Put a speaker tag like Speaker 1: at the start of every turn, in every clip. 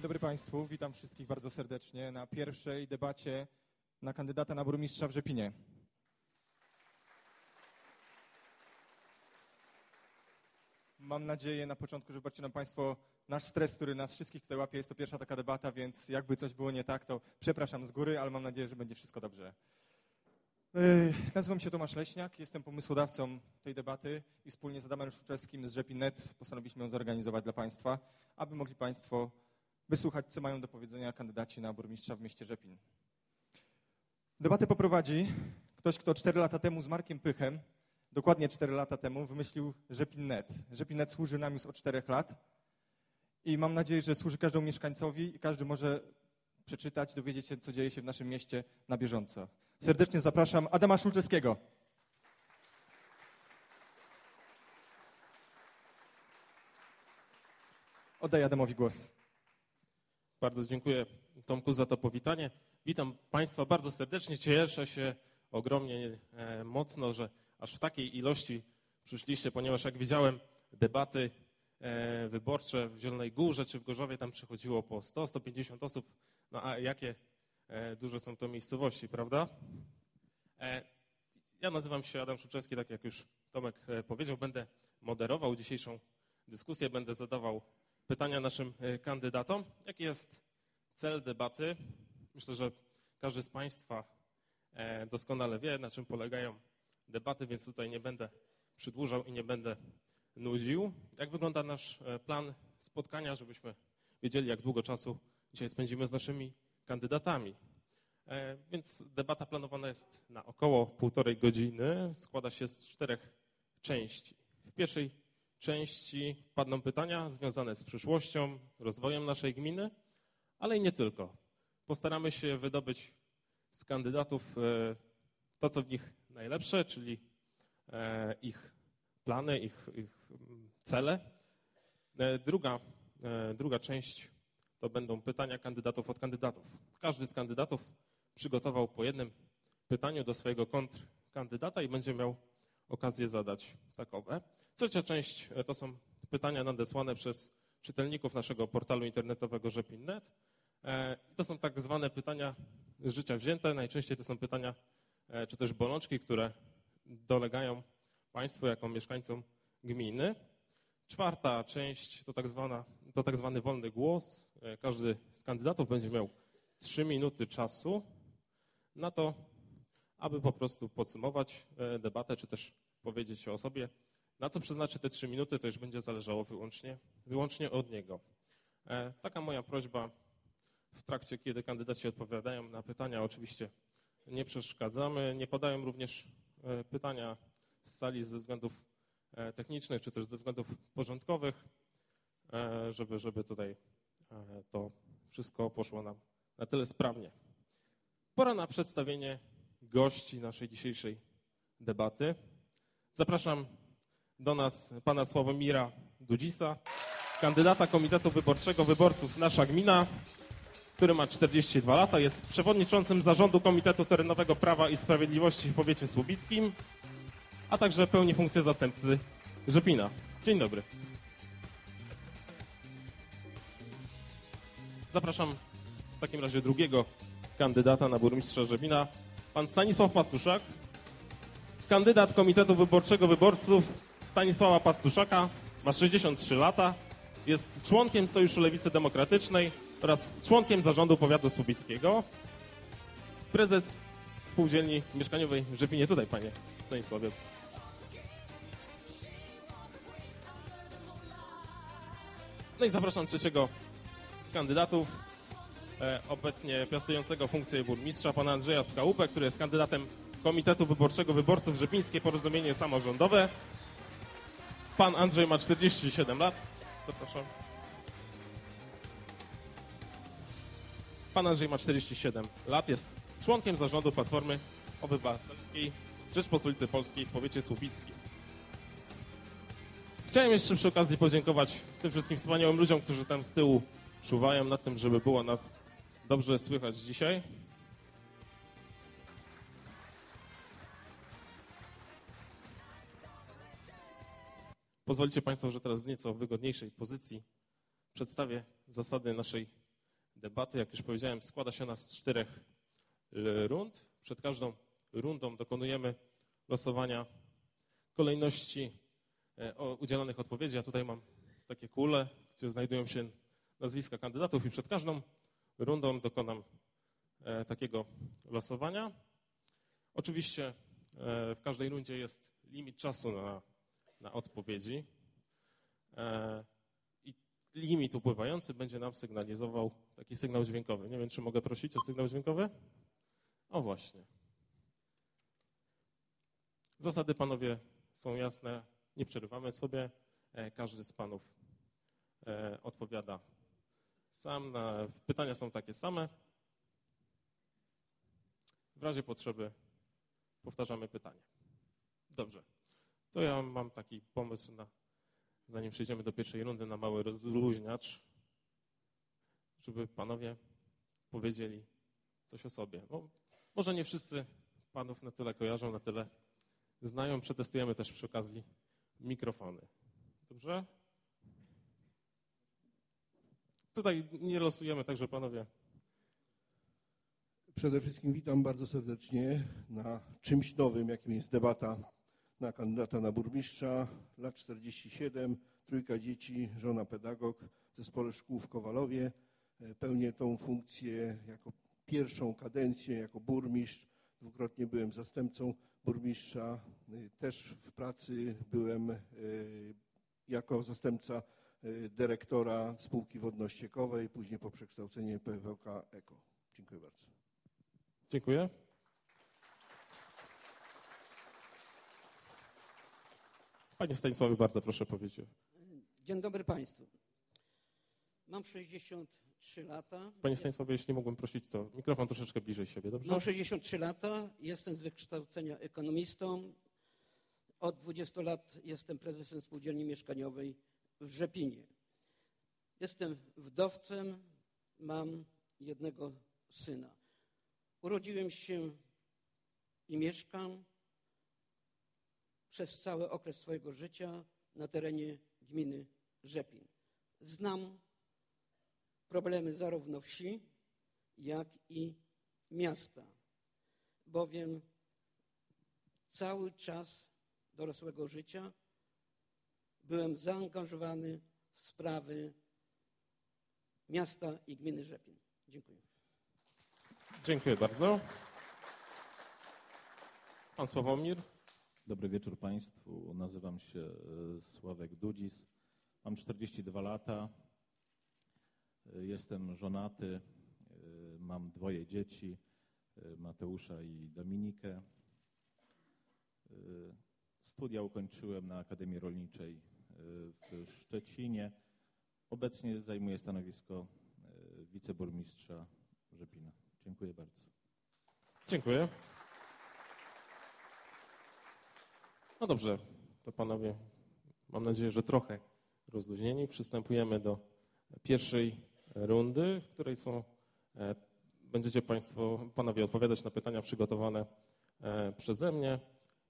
Speaker 1: Dzień dobry Państwu, witam wszystkich bardzo serdecznie na pierwszej debacie na kandydata na burmistrza w Rzepinie. Mam nadzieję na początku, że wybaczcie nam Państwo nasz stres, który nas wszystkich tutaj łapie. Jest to pierwsza taka debata, więc jakby coś było nie tak, to przepraszam z góry, ale mam nadzieję, że będzie wszystko dobrze. Yy, Nazywam się Tomasz Leśniak, jestem pomysłodawcą tej debaty i wspólnie z Adamem Szuczewskim z Rzepin.net postanowiliśmy ją zorganizować dla Państwa, aby mogli Państwo wysłuchać, co mają do powiedzenia kandydaci na burmistrza w mieście Rzepin. Debatę poprowadzi ktoś, kto 4 lata temu z Markiem Pychem, dokładnie 4 lata temu, wymyślił Rzepin.net. Rzepin.net służy nam już od 4 lat i mam nadzieję, że służy każdemu mieszkańcowi i każdy może przeczytać, dowiedzieć się, co dzieje się w naszym mieście na bieżąco. Serdecznie zapraszam Adama Szulczewskiego. Oddaję Adamowi głos.
Speaker 2: Bardzo dziękuję Tomku za to powitanie. Witam Państwa bardzo serdecznie. Cieszę się ogromnie e, mocno, że aż w takiej ilości przyszliście, ponieważ jak widziałem debaty e, wyborcze w Zielonej Górze czy w Gorzowie, tam przychodziło po 100-150 osób. No a jakie e, duże są to miejscowości, prawda? E, ja nazywam się Adam Szuczewski, tak jak już Tomek e, powiedział. Będę moderował dzisiejszą dyskusję, będę zadawał pytania naszym e, kandydatom. Jaki jest cel debaty? Myślę, że każdy z Państwa e, doskonale wie, na czym polegają debaty, więc tutaj nie będę przedłużał i nie będę nudził. Jak wygląda nasz e, plan spotkania, żebyśmy wiedzieli, jak długo czasu dzisiaj spędzimy z naszymi kandydatami. Więc debata planowana jest na około półtorej godziny. Składa się z czterech części. W pierwszej części padną pytania związane z przyszłością, rozwojem naszej gminy, ale i nie tylko. Postaramy się wydobyć z kandydatów e, to, co w nich najlepsze, czyli e, ich plany, ich, ich mm, cele. E, Druga, druga część to będą pytania kandydatów od kandydatów. Każdy z kandydatów przygotował po jednym pytaniu do swojego kontrkandydata i będzie miał okazję zadać takowe. Trzecia część e, to są pytania nadesłane przez czytelników naszego portalu internetowego Rzepin.net. E, To są tak zwane pytania z życia wzięte. Najczęściej to są pytania e, czy też bolączki, które dolegają Państwu jako mieszkańcom gminy. Czwarta część to tak, zwana, to tak zwany wolny głos. Każdy z kandydatów będzie miał trzy minuty czasu na to, aby po prostu podsumować debatę, czy też powiedzieć o sobie. Na co przeznaczy te trzy minuty, to już będzie zależało wyłącznie, wyłącznie od niego. E, Taka moja prośba w trakcie, kiedy kandydaci odpowiadają na pytania, oczywiście nie przeszkadzamy. Nie podają również e, pytania z sali ze względów e, technicznych, czy też ze względów porządkowych, żeby, żeby tutaj to wszystko poszło nam na tyle sprawnie. Pora na przedstawienie gości naszej dzisiejszej debaty. Zapraszam do nas pana Sławomira Dudzisa, kandydata Komitetu Wyborczego Wyborców Nasza Gmina, który ma 42 lata, jest przewodniczącym zarządu Komitetu Terenowego Prawa i Sprawiedliwości w powiecie słubickim, a także pełni funkcję zastępcy Rzepina. Dzień dobry. Zapraszam w takim razie drugiego kandydata na burmistrza Rzepina, pan Stanisław Pastuszak, kandydat Komitetu Wyborczego Wyborców Stanisława Pastuszaka, ma 63 lata, jest członkiem Sojuszu Lewicy Demokratycznej oraz członkiem zarządu powiatu słubickiego. Prezes spółdzielni mieszkaniowej w Rzepinie. Tutaj, panie Stanisławie. No i zapraszam trzeciego z kandydatów, e, obecnie piastującego funkcję burmistrza, pana Andrzeja Skałupę, który jest kandydatem Komitetu Wyborczego Wyborców Rzepińskie Porozumienie Samorządowe. Pan Andrzej ma 47 lat. Zapraszam. Pan Andrzej ma 47 lat, jest członkiem zarządu Platformy Obywatelskiej Rzeczpospolitej Polskiej w powiecie słubickim. Chciałem jeszcze przy okazji podziękować tym wszystkim wspaniałym ludziom, którzy tam z tyłu czuwają nad tym, żeby było nas dobrze słychać dzisiaj. Pozwolicie Państwo, że teraz w nieco wygodniejszej pozycji przedstawię zasady naszej debaty, jak już powiedziałem, składa się ona z czterech rund. Przed każdą rundą dokonujemy losowania kolejności e, udzielonych odpowiedzi. Ja tutaj mam takie kule, gdzie znajdują się nazwiska kandydatów i przed każdą rundą dokonam e, takiego losowania. Oczywiście e, w każdej rundzie jest limit czasu na, na odpowiedzi i limit upływający będzie nam sygnalizował taki sygnał dźwiękowy. Nie wiem, czy mogę prosić o sygnał dźwiękowy? O właśnie. Zasady, panowie, są jasne. Nie przerywamy sobie. E, każdy z panów e, odpowiada sam. Pytania są takie same. W razie potrzeby powtarzamy pytanie. Dobrze. To ja mam taki pomysł na, zanim przejdziemy do pierwszej rundy, na mały rozluźniacz, żeby panowie powiedzieli coś o sobie. No, może nie wszyscy panów na tyle kojarzą, na tyle znają. Przetestujemy też przy okazji mikrofony. Dobrze? Tutaj nie losujemy, także panowie.
Speaker 3: Przede wszystkim witam bardzo serdecznie na czymś nowym, jakim jest debata na kandydata na burmistrza, lat 47, trójka dzieci, żona pedagog w zespole szkół w Kowalowie. Pełnię tą funkcję jako pierwszą kadencję jako burmistrz. Dwukrotnie byłem zastępcą burmistrza. Też w pracy byłem e, jako zastępca e, dyrektora spółki wodno-ściekowej, później po przekształceniu PWK EKO. Dziękuję bardzo.
Speaker 2: Dziękuję. Panie Stanisławie, bardzo proszę powiedzieć.
Speaker 4: Dzień dobry Państwu. Mam 63 lata.
Speaker 2: Panie Stanisławie, jeśli mógłbym prosić, to mikrofon troszeczkę bliżej siebie, dobrze?
Speaker 4: Mam 63 lata, jestem z wykształcenia ekonomistą. Od 20 lat jestem prezesem spółdzielni mieszkaniowej w Rzepinie. Jestem wdowcem, mam jednego syna. Urodziłem się i mieszkam przez cały okres swojego życia na terenie gminy Rzepin. Znam problemy zarówno wsi, jak i miasta, bowiem cały czas dorosłego życia byłem zaangażowany w sprawy miasta i gminy Rzepin. Dziękuję.
Speaker 2: Dziękuję bardzo. Pan Sławomir.
Speaker 5: Dobry wieczór Państwu. Nazywam się e, Sławek Dudzis. Mam 42 lata. Jestem żonaty, y, mam dwoje dzieci, Mateusza i Dominikę. Studia ukończyłem na Akademii Rolniczej w Szczecinie. Obecnie zajmuję stanowisko wiceburmistrza Rzepina. Dziękuję bardzo.
Speaker 2: Dziękuję. No dobrze, to panowie, mam nadzieję, że trochę rozluźnieni. Przystępujemy do pierwszej rundy, w której są, e, będziecie Państwo, Panowie odpowiadać na pytania przygotowane e, przeze mnie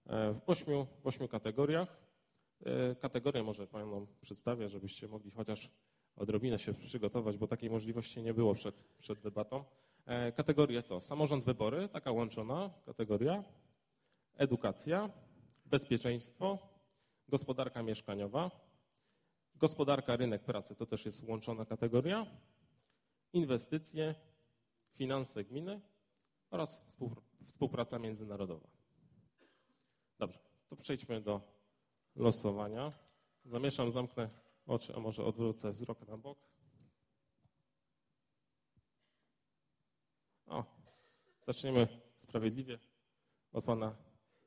Speaker 2: e, w ośmiu, w ośmiu kategoriach. Kategorie może Panom przedstawię, żebyście mogli chociaż odrobinę się przygotować, bo takiej możliwości nie było przed, przed debatą. Kategorie to samorząd wybory, taka łączona kategoria, edukacja, bezpieczeństwo, gospodarka mieszkaniowa, Gospodarka, rynek pracy to też jest łączona kategoria. Inwestycje, finanse gminy oraz współpraca międzynarodowa. Dobrze, to przejdźmy do losowania. Zamieszam, zamknę oczy, a może odwrócę wzrok na bok. O, zaczniemy sprawiedliwie od pana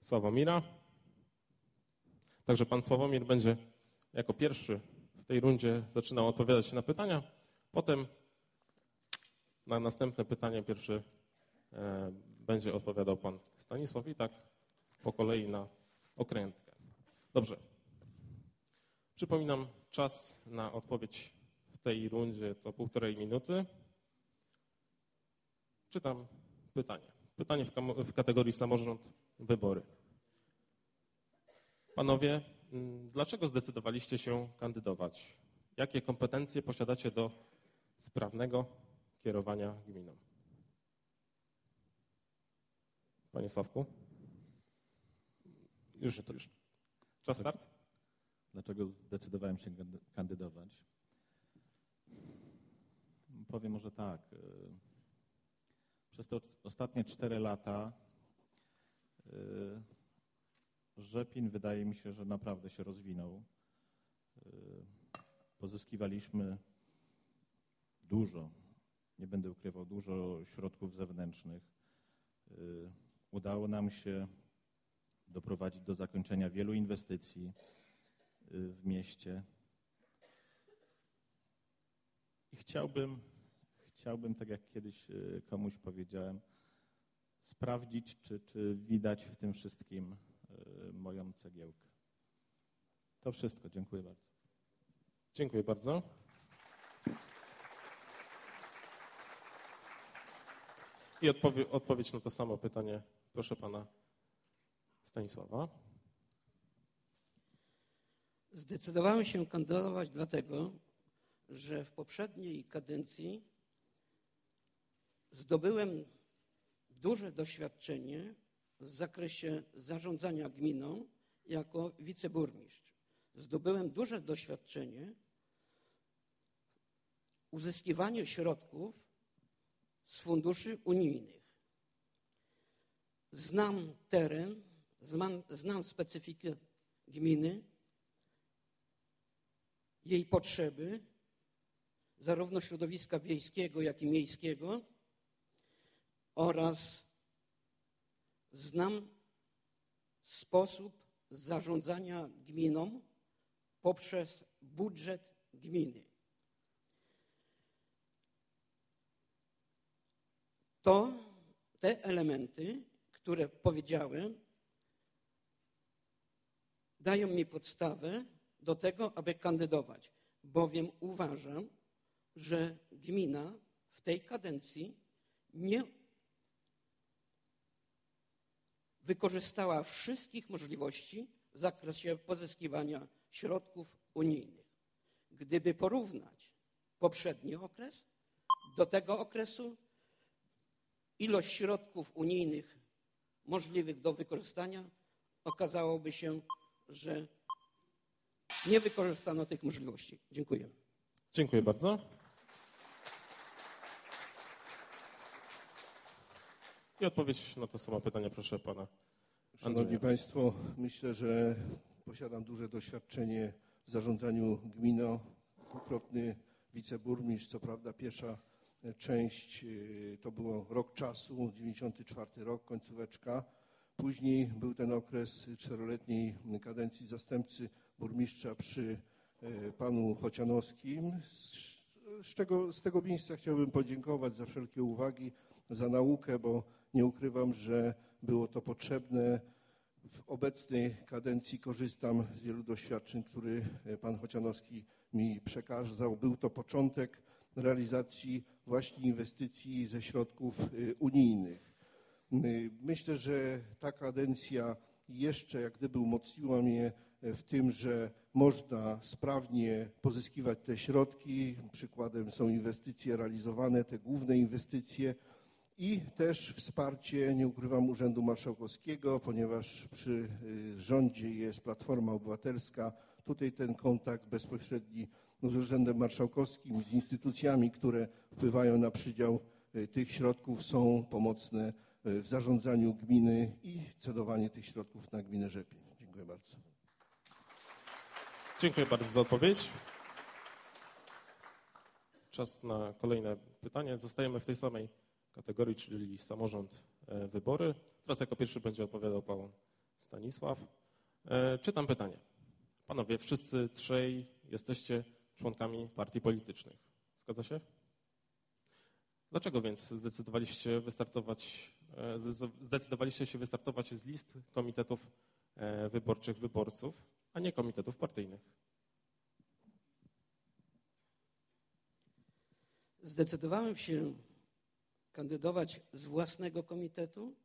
Speaker 2: Sławomira. Także pan Sławomir będzie jako pierwszy w tej rundzie zaczynał odpowiadać na pytania. Potem na następne pytanie pierwszy e, będzie odpowiadał pan Stanisław i tak po kolei na okrętkę. Dobrze. Przypominam, czas na odpowiedź w tej rundzie to półtorej minuty. Czytam pytanie. Pytanie w, w kategorii samorząd wybory. Panowie, Mm, dlaczego zdecydowaliście się kandydować? Jakie kompetencje posiadacie do sprawnego kierowania gminą. Panie Sławku? Już, to już. Czas start?
Speaker 5: Dlaczego zdecydowałem się kandydować? Powiem może tak. Y, przez te ostatnie cztery lata y, Rzepin wydaje mi się, że naprawdę się rozwinął. Y, pozyskiwaliśmy dużo, nie będę ukrywał, dużo środków zewnętrznych. Udało nam się doprowadzić do zakończenia wielu inwestycji w mieście. I chciałbym, chciałbym, tak jak kiedyś komuś powiedziałem, sprawdzić, czy, czy widać w tym wszystkim moją cegiełkę. To wszystko. Dziękuję bardzo.
Speaker 2: Dziękuję bardzo. I odpowie, odpowiedź na to samo pytanie, proszę pana Stanisława.
Speaker 4: Zdecydowałem się kandydować dlatego, że w poprzedniej kadencji zdobyłem duże doświadczenie w zakresie zarządzania gminą jako wiceburmistrz. Zdobyłem duże doświadczenie w uzyskiwaniu środków z funduszy unijnych. Znam teren, znam, znam specyfikę gminy, jej potrzeby, zarówno środowiska wiejskiego, jak i miejskiego oraz znam sposób zarządzania gminą poprzez budżet gminy. To te elementy, które powiedziałem, dają mi podstawę do tego, aby kandydować, bowiem uważam, że gmina w tej kadencji nie wykorzystała wszystkich możliwości w zakresie pozyskiwania środków unijnych. Gdyby porównać poprzedni okres do tego okresu, ilość środków unijnych możliwych do wykorzystania okazałoby się, że nie wykorzystano tych możliwości. Dziękuję.
Speaker 2: Dziękuję bardzo. I odpowiedź na to samo pytanie, proszę pana.
Speaker 3: Szanowni Andrzeja. Państwo, myślę, że posiadam duże doświadczenie w zarządzaniu gminą. Dwukrotny wiceburmistrz, co prawda pierwsza część y, to było rok czasu, 94 rok, końcóweczka. Później był ten okres czteroletniej kadencji zastępcy burmistrza przy e, panu Chocianowskim. Z, czego, z tego miejsca chciałbym podziękować za wszelkie uwagi, za naukę, bo nie ukrywam, że było to potrzebne. W obecnej kadencji korzystam z wielu doświadczeń, które pan Chocianowski mi przekazał. Był to początek realizacji właśnie inwestycji ze środków e, unijnych. Myślę, że ta kadencja jeszcze jak gdyby umocniła mnie w tym, że można sprawnie pozyskiwać te środki. Przykładem są inwestycje realizowane, te główne inwestycje i też wsparcie, nie ukrywam, Urzędu Marszałkowskiego, ponieważ przy y, rządzie jest Platforma Obywatelska. Tutaj ten kontakt bezpośredni z Urzędem Marszałkowskim, z instytucjami, które wpływają na przydział y, tych środków są pomocne y, w zarządzaniu gminy i cedowanie tych środków na gminę Rzepin. Dziękuję bardzo.
Speaker 2: Dziękuję bardzo za odpowiedź. Czas na kolejne pytanie. Zostajemy w tej samej kategorii, czyli samorząd e, wybory. Teraz jako pierwszy będzie odpowiadał pan Stanisław. E, czytam pytanie. Panowie, wszyscy trzej jesteście członkami partii politycznych. Zgadza się? Dlaczego więc zdecydowaliście wystartować, e, zdecydowaliście się wystartować z list komitetów wyborczych wyborców a nie komitetów partyjnych.
Speaker 4: Zdecydowałem się kandydować z własnego komitetu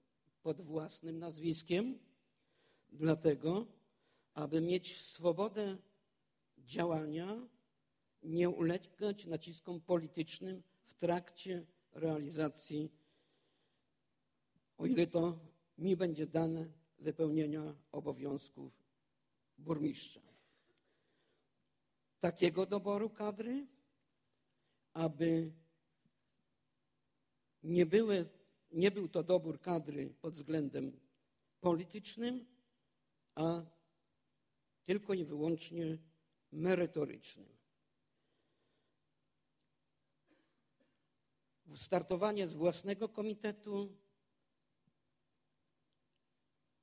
Speaker 4: pod własnym nazwiskiem, dlatego, aby mieć swobodę działania, nie ulegać naciskom politycznym w trakcie realizacji, o ile to mi będzie dane, wypełnienia obowiązków burmistrza. Takiego doboru kadry, aby nie, były, nie był to dobór kadry pod względem politycznym, a tylko i wyłącznie merytorycznym. Startowanie z własnego komitetu,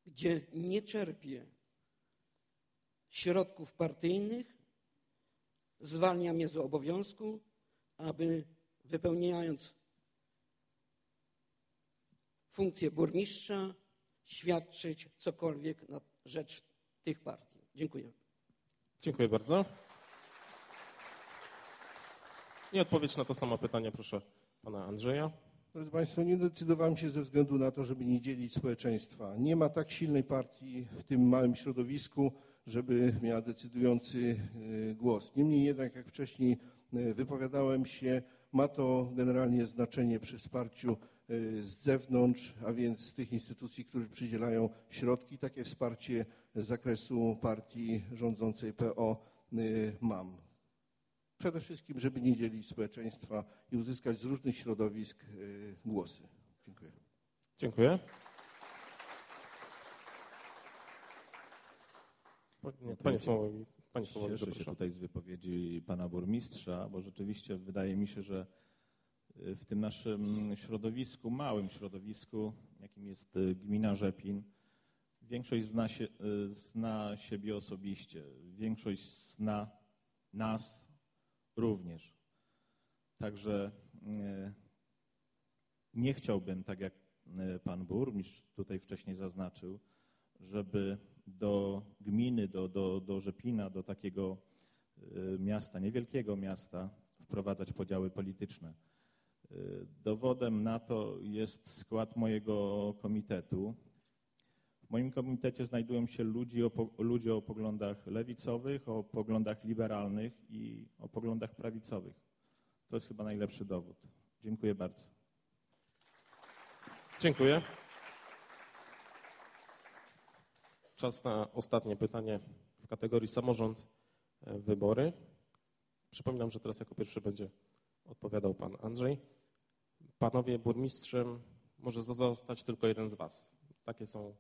Speaker 4: gdzie nie czerpię środków partyjnych, zwalnia mnie z obowiązku, aby wypełniając funkcję burmistrza, świadczyć cokolwiek na rzecz tych partii. Dziękuję.
Speaker 2: Dziękuję bardzo. I odpowiedź na to samo pytanie, proszę pana Andrzeja.
Speaker 3: Drodzy Państwo, nie decydowałem się ze względu na to, żeby nie dzielić społeczeństwa. Nie ma tak silnej partii w tym małym środowisku, żeby miała decydujący e, głos. Niemniej jednak, jak wcześniej e, wypowiadałem się, ma to generalnie znaczenie przy wsparciu e, z zewnątrz, a więc z tych instytucji, które przydzielają środki. Takie wsparcie z zakresu partii rządzącej PO mam. Przede wszystkim, żeby nie dzielić społeczeństwa i uzyskać z różnych środowisk głosy. Dziękuję.
Speaker 2: Dziękuję. Panie Słowo, panie Słowo
Speaker 5: Cieszę się tutaj z wypowiedzi pana burmistrza, bo rzeczywiście wydaje mi się, że y, w tym naszym środowisku, małym środowisku, jakim jest y, gmina Rzepin, większość zna, się, y, zna siebie osobiście, większość zna nas również. Także nie chciałbym, tak jak pan burmistrz tutaj wcześniej zaznaczył, żeby do gminy, do, do, do Rzepina, do takiego y, miasta, niewielkiego miasta, wprowadzać podziały polityczne. Y, dowodem na to jest skład mojego komitetu. W moim komitecie znajdują się ludzie o, ludzie o poglądach lewicowych, o poglądach liberalnych i o poglądach prawicowych. To jest chyba najlepszy dowód. Dziękuję bardzo.
Speaker 2: Dziękuję. Czas na ostatnie pytanie w kategorii samorząd, e, wybory. Przypominam, że teraz jako pierwszy będzie odpowiadał pan Andrzej. Panowie burmistrzem może zostać tylko jeden z was. Takie są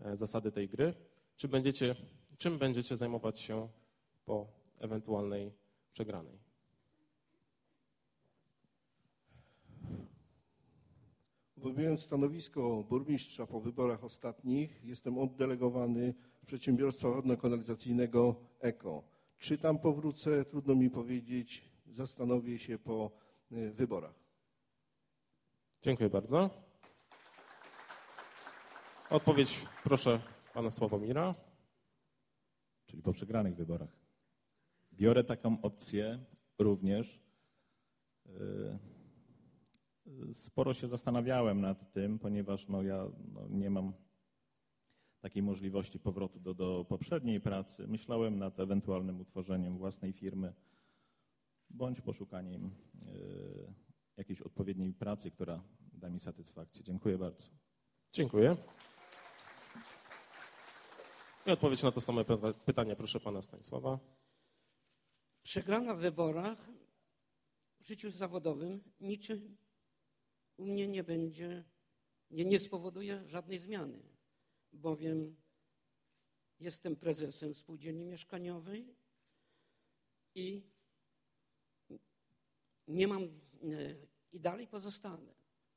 Speaker 2: e, zasady tej gry. Czy będziecie, czym będziecie zajmować się po ewentualnej przegranej?
Speaker 3: Obejmując stanowisko burmistrza po wyborach ostatnich, jestem oddelegowany przedsiębiorstwa wodno-kanalizacyjnego EKO. Czy tam powrócę, trudno mi powiedzieć. Zastanowię się po y, wyborach.
Speaker 2: Dziękuję bardzo. Odpowiedź proszę pana Sławomira.
Speaker 5: Czyli po przegranych wyborach. Biorę taką opcję również. Yy sporo się zastanawiałem nad tym, ponieważ no, ja no, nie mam takiej możliwości powrotu do, do poprzedniej pracy. Myślałem nad ewentualnym utworzeniem własnej firmy bądź poszukaniem y, jakiejś odpowiedniej pracy, która da mi satysfakcję. Dziękuję bardzo.
Speaker 2: Dziękuję. I odpowiedź na to same pytanie, proszę pana Stanisława.
Speaker 4: Przegrana w wyborach w życiu zawodowym niczym u mnie nie będzie, nie, nie spowoduje żadnej zmiany, bowiem jestem prezesem spółdzielni mieszkaniowej i nie mam, e, i dalej pozostanę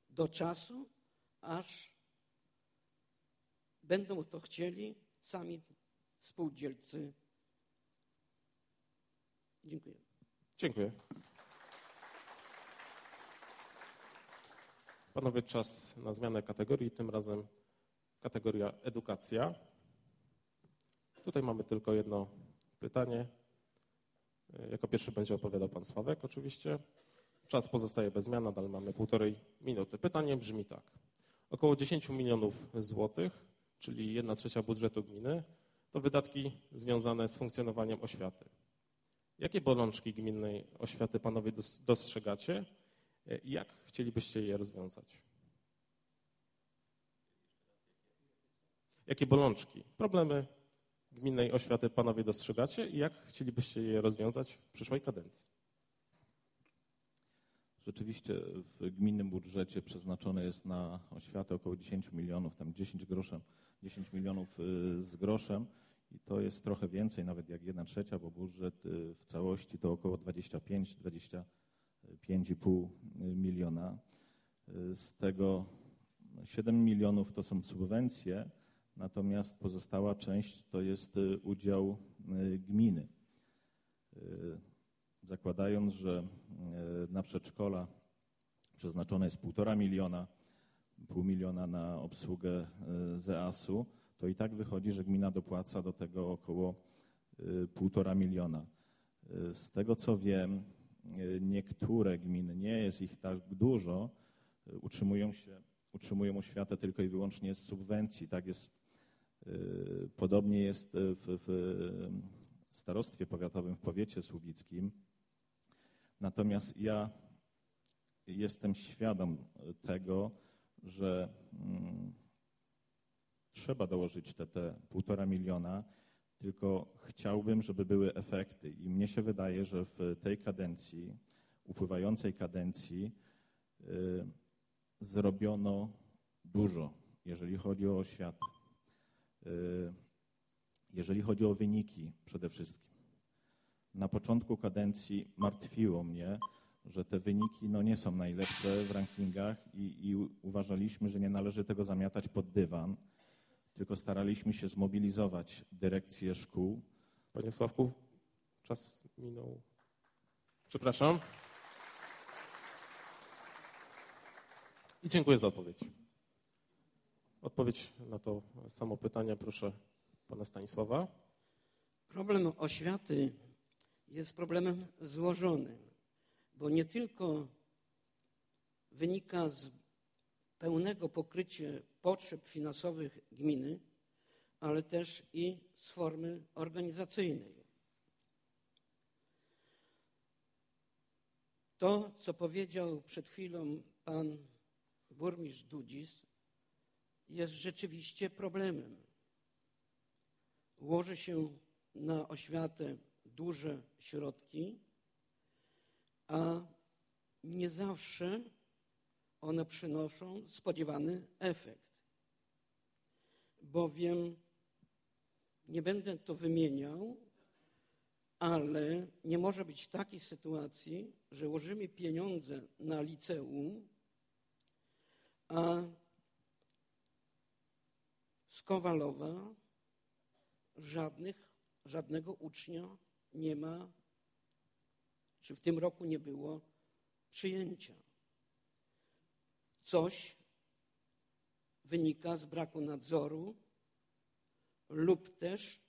Speaker 4: do czasu, aż będą to chcieli sami spółdzielcy. Dziękuję.
Speaker 2: Dziękuję. Panowie, czas na zmianę kategorii, tym razem kategoria edukacja. Tutaj mamy tylko jedno pytanie. Jako pierwszy będzie opowiadał pan Sławek oczywiście. Czas pozostaje bez zmian, nadal mamy półtorej minuty. Pytanie brzmi tak. Około 10 milionów złotych, czyli 1 trzecia budżetu gminy, to wydatki związane z funkcjonowaniem oświaty. Jakie bolączki gminnej oświaty panowie dostrzegacie Jak chcielibyście je rozwiązać? Jakie bolączki, problemy gminnej oświaty panowie dostrzegacie i jak chcielibyście je rozwiązać w przyszłej kadencji?
Speaker 5: Rzeczywiście w gminnym budżecie przeznaczone jest na oświatę około 10 milionów, tam 10 groszem, 10 milionów y, z groszem i to jest trochę więcej, nawet jak 1 trzecia, bo budżet y, w całości to około 25, 25,5 miliona. Z tego 7 milionów to są subwencje, natomiast pozostała część to jest y, udział y, gminy. Y, Zakładając, że na przedszkola przeznaczone jest 1,5 miliona, pół miliona na obsługę ZEAS-u, to i tak wychodzi, że gmina dopłaca do tego około y, 1,5 miliona. Z tego co wiem, niektóre gminy, nie jest ich tak dużo, utrzymują się, utrzymują oświatę tylko i wyłącznie z subwencji. Tak jest, y, podobnie jest w, w starostwie powiatowym w powiecie słubickim. Natomiast ja jestem świadom tego, że mm, trzeba dołożyć te, te półtora miliona, tylko chciałbym, żeby były efekty. I mnie się wydaje, że w tej kadencji, upływającej kadencji, y, zrobiono dużo, jeżeli chodzi o oświatę. Y, jeżeli chodzi o wyniki przede wszystkim. Na początku kadencji martwiło mnie, że te wyniki no, nie są najlepsze w rankingach i, i uważaliśmy, że nie należy tego zamiatać pod dywan, tylko staraliśmy się zmobilizować dyrekcję szkół.
Speaker 2: Panie Sławku, czas minął. Przepraszam. I dziękuję za odpowiedź. Odpowiedź na to samo pytanie proszę pana Stanisława.
Speaker 4: Problem oświaty jest problemem złożonym, bo nie tylko wynika z pełnego pokrycia potrzeb finansowych gminy, ale też i z formy organizacyjnej. To, co powiedział przed chwilą pan burmistrz Dudzis, jest rzeczywiście problemem. Łoży się na oświatę duże środki, a nie zawsze one przynoszą spodziewany efekt. Bowiem nie będę to wymieniał, ale nie może być takiej sytuacji, że łożymy pieniądze na liceum, a z Kowalowa żadnych, żadnego ucznia nie ma, czy w tym roku nie było przyjęcia. Coś wynika z braku nadzoru lub też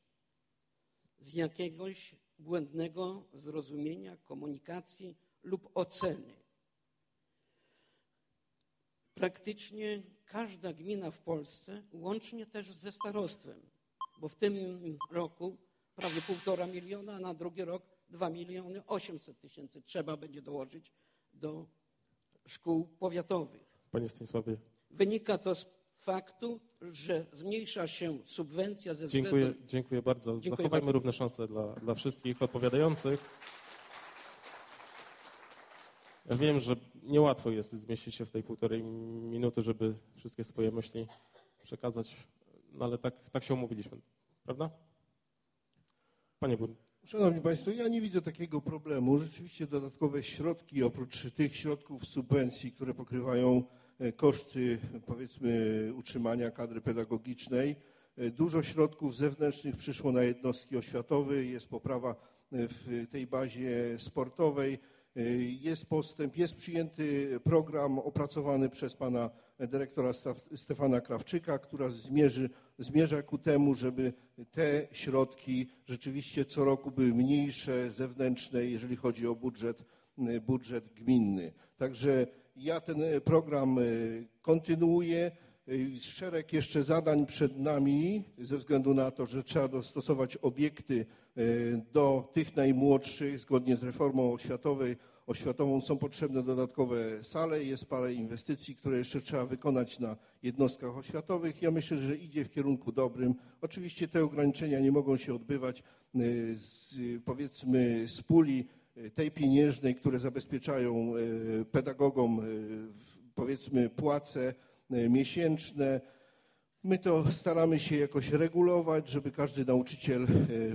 Speaker 4: z jakiegoś błędnego zrozumienia, komunikacji lub oceny. Praktycznie każda gmina w Polsce, łącznie też ze starostwem, bo w tym roku prawie półtora miliona, a na drugi rok dwa miliony osiemset tysięcy trzeba będzie dołożyć do szkół powiatowych.
Speaker 2: Panie Stanisławie,
Speaker 4: Wynika to z faktu, że zmniejsza się subwencja ze
Speaker 2: dziękuję,
Speaker 4: względu
Speaker 2: dziękuję bardzo.
Speaker 4: Dziękuję
Speaker 2: Zachowajmy
Speaker 4: bardzo.
Speaker 2: równe szanse dla, dla wszystkich odpowiadających. Ja wiem, że niełatwo jest zmieścić się w tej półtorej minuty, żeby wszystkie swoje myśli przekazać, no ale tak, tak się umówiliśmy, prawda? Panie burmistrzu.
Speaker 3: Szanowni Państwo, ja nie widzę takiego problemu. Rzeczywiście dodatkowe środki, oprócz tych środków subwencji, które pokrywają koszty, powiedzmy, utrzymania kadry pedagogicznej, e, dużo środków zewnętrznych przyszło na jednostki oświatowe, jest poprawa e, w tej bazie sportowej, e, jest postęp, jest przyjęty program opracowany przez pana dyrektora Stefana Krawczyka, która zmierzy, zmierza ku temu, żeby te środki rzeczywiście co roku były mniejsze, zewnętrzne, jeżeli chodzi o budżet, budżet gminny. Także ja ten y, program y, kontynuuję. Y, Szereg jeszcze zadań przed nami, ze względu na to, że trzeba dostosować obiekty do tych najmłodszych, zgodnie z reformą oświatowej oświatową. Są potrzebne dodatkowe sale, jest parę inwestycji, które jeszcze trzeba wykonać na jednostkach oświatowych. Ja myślę, że idzie w kierunku dobrym. Oczywiście te ograniczenia nie mogą się odbywać z, powiedzmy z puli tej pieniężnej, które zabezpieczają y, pedagogom powiedzmy płace miesięczne, My to staramy się jakoś regulować, żeby każdy nauczyciel,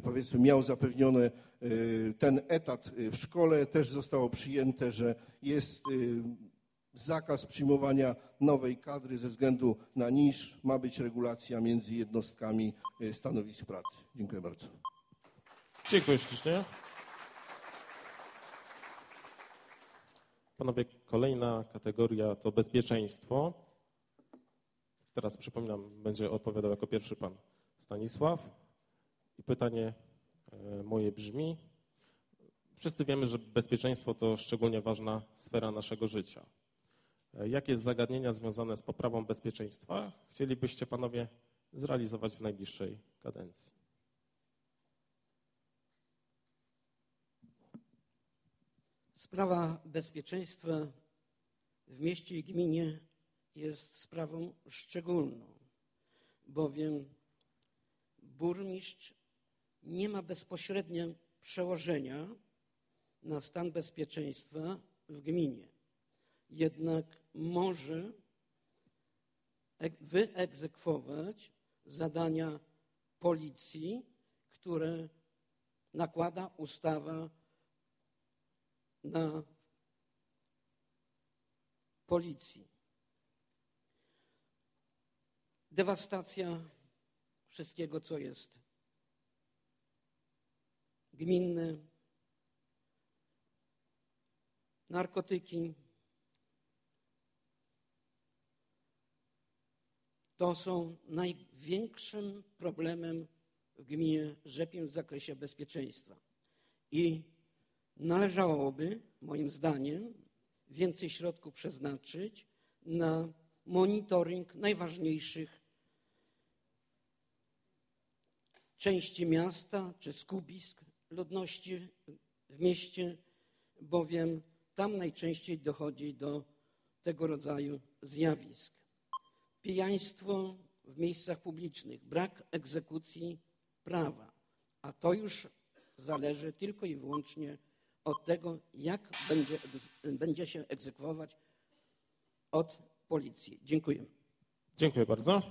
Speaker 3: powiedzmy, miał zapewniony ten etat w szkole. Też zostało przyjęte, że jest zakaz przyjmowania nowej kadry ze względu na niż. Ma być regulacja między jednostkami stanowisk pracy. Dziękuję bardzo.
Speaker 2: Dziękuję ślicznie. Panowie, kolejna kategoria to bezpieczeństwo. Teraz przypominam, będzie odpowiadał jako pierwszy pan Stanisław. I pytanie e, moje brzmi. Wszyscy wiemy, że bezpieczeństwo to szczególnie ważna sfera naszego życia. E, jakie zagadnienia związane z poprawą bezpieczeństwa chcielibyście panowie zrealizować w najbliższej kadencji?
Speaker 4: Sprawa bezpieczeństwa w mieście i gminie jest sprawą szczególną, bowiem burmistrz nie ma bezpośrednio przełożenia na stan bezpieczeństwa w gminie. Jednak może wyegzekwować zadania policji, które nakłada ustawa na policję. dewastacja wszystkiego, co jest gminne, narkotyki. To są największym problemem w gminie Rzepin w zakresie bezpieczeństwa. I należałoby, moim zdaniem, więcej środków przeznaczyć na monitoring najważniejszych części miasta czy skupisk ludności w mieście, bowiem tam najczęściej dochodzi do tego rodzaju zjawisk. Pijaństwo w miejscach publicznych, brak egzekucji prawa, a to już zależy tylko i wyłącznie od tego, jak będzie, będzie się egzekwować od policji. Dziękuję.
Speaker 2: Dziękuję bardzo.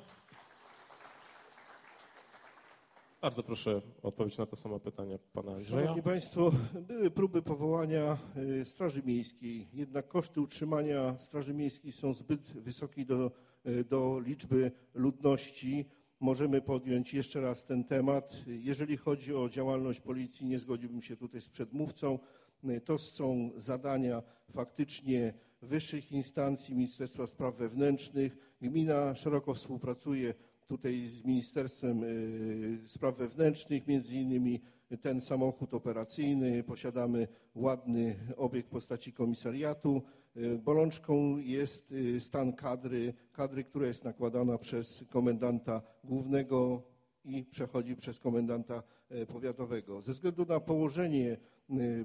Speaker 2: Bardzo proszę o odpowiedź na to samo pytanie pana Andrzeja.
Speaker 3: Szanowni Państwo, były próby powołania y, Straży Miejskiej, jednak koszty utrzymania Straży Miejskiej są zbyt wysokie do, y, do liczby ludności. Możemy podjąć jeszcze raz ten temat. Jeżeli chodzi o działalność policji, nie zgodziłbym się tutaj z przedmówcą. Y, to są zadania faktycznie wyższych instancji Ministerstwa Spraw Wewnętrznych. Gmina szeroko współpracuje tutaj z Ministerstwem y, Spraw Wewnętrznych, między innymi ten samochód operacyjny, posiadamy ładny obiekt w postaci komisariatu. Y, bolączką jest stan kadry, kadry, która jest nakładana przez komendanta głównego i przechodzi przez komendanta powiatowego. Ze względu na położenie,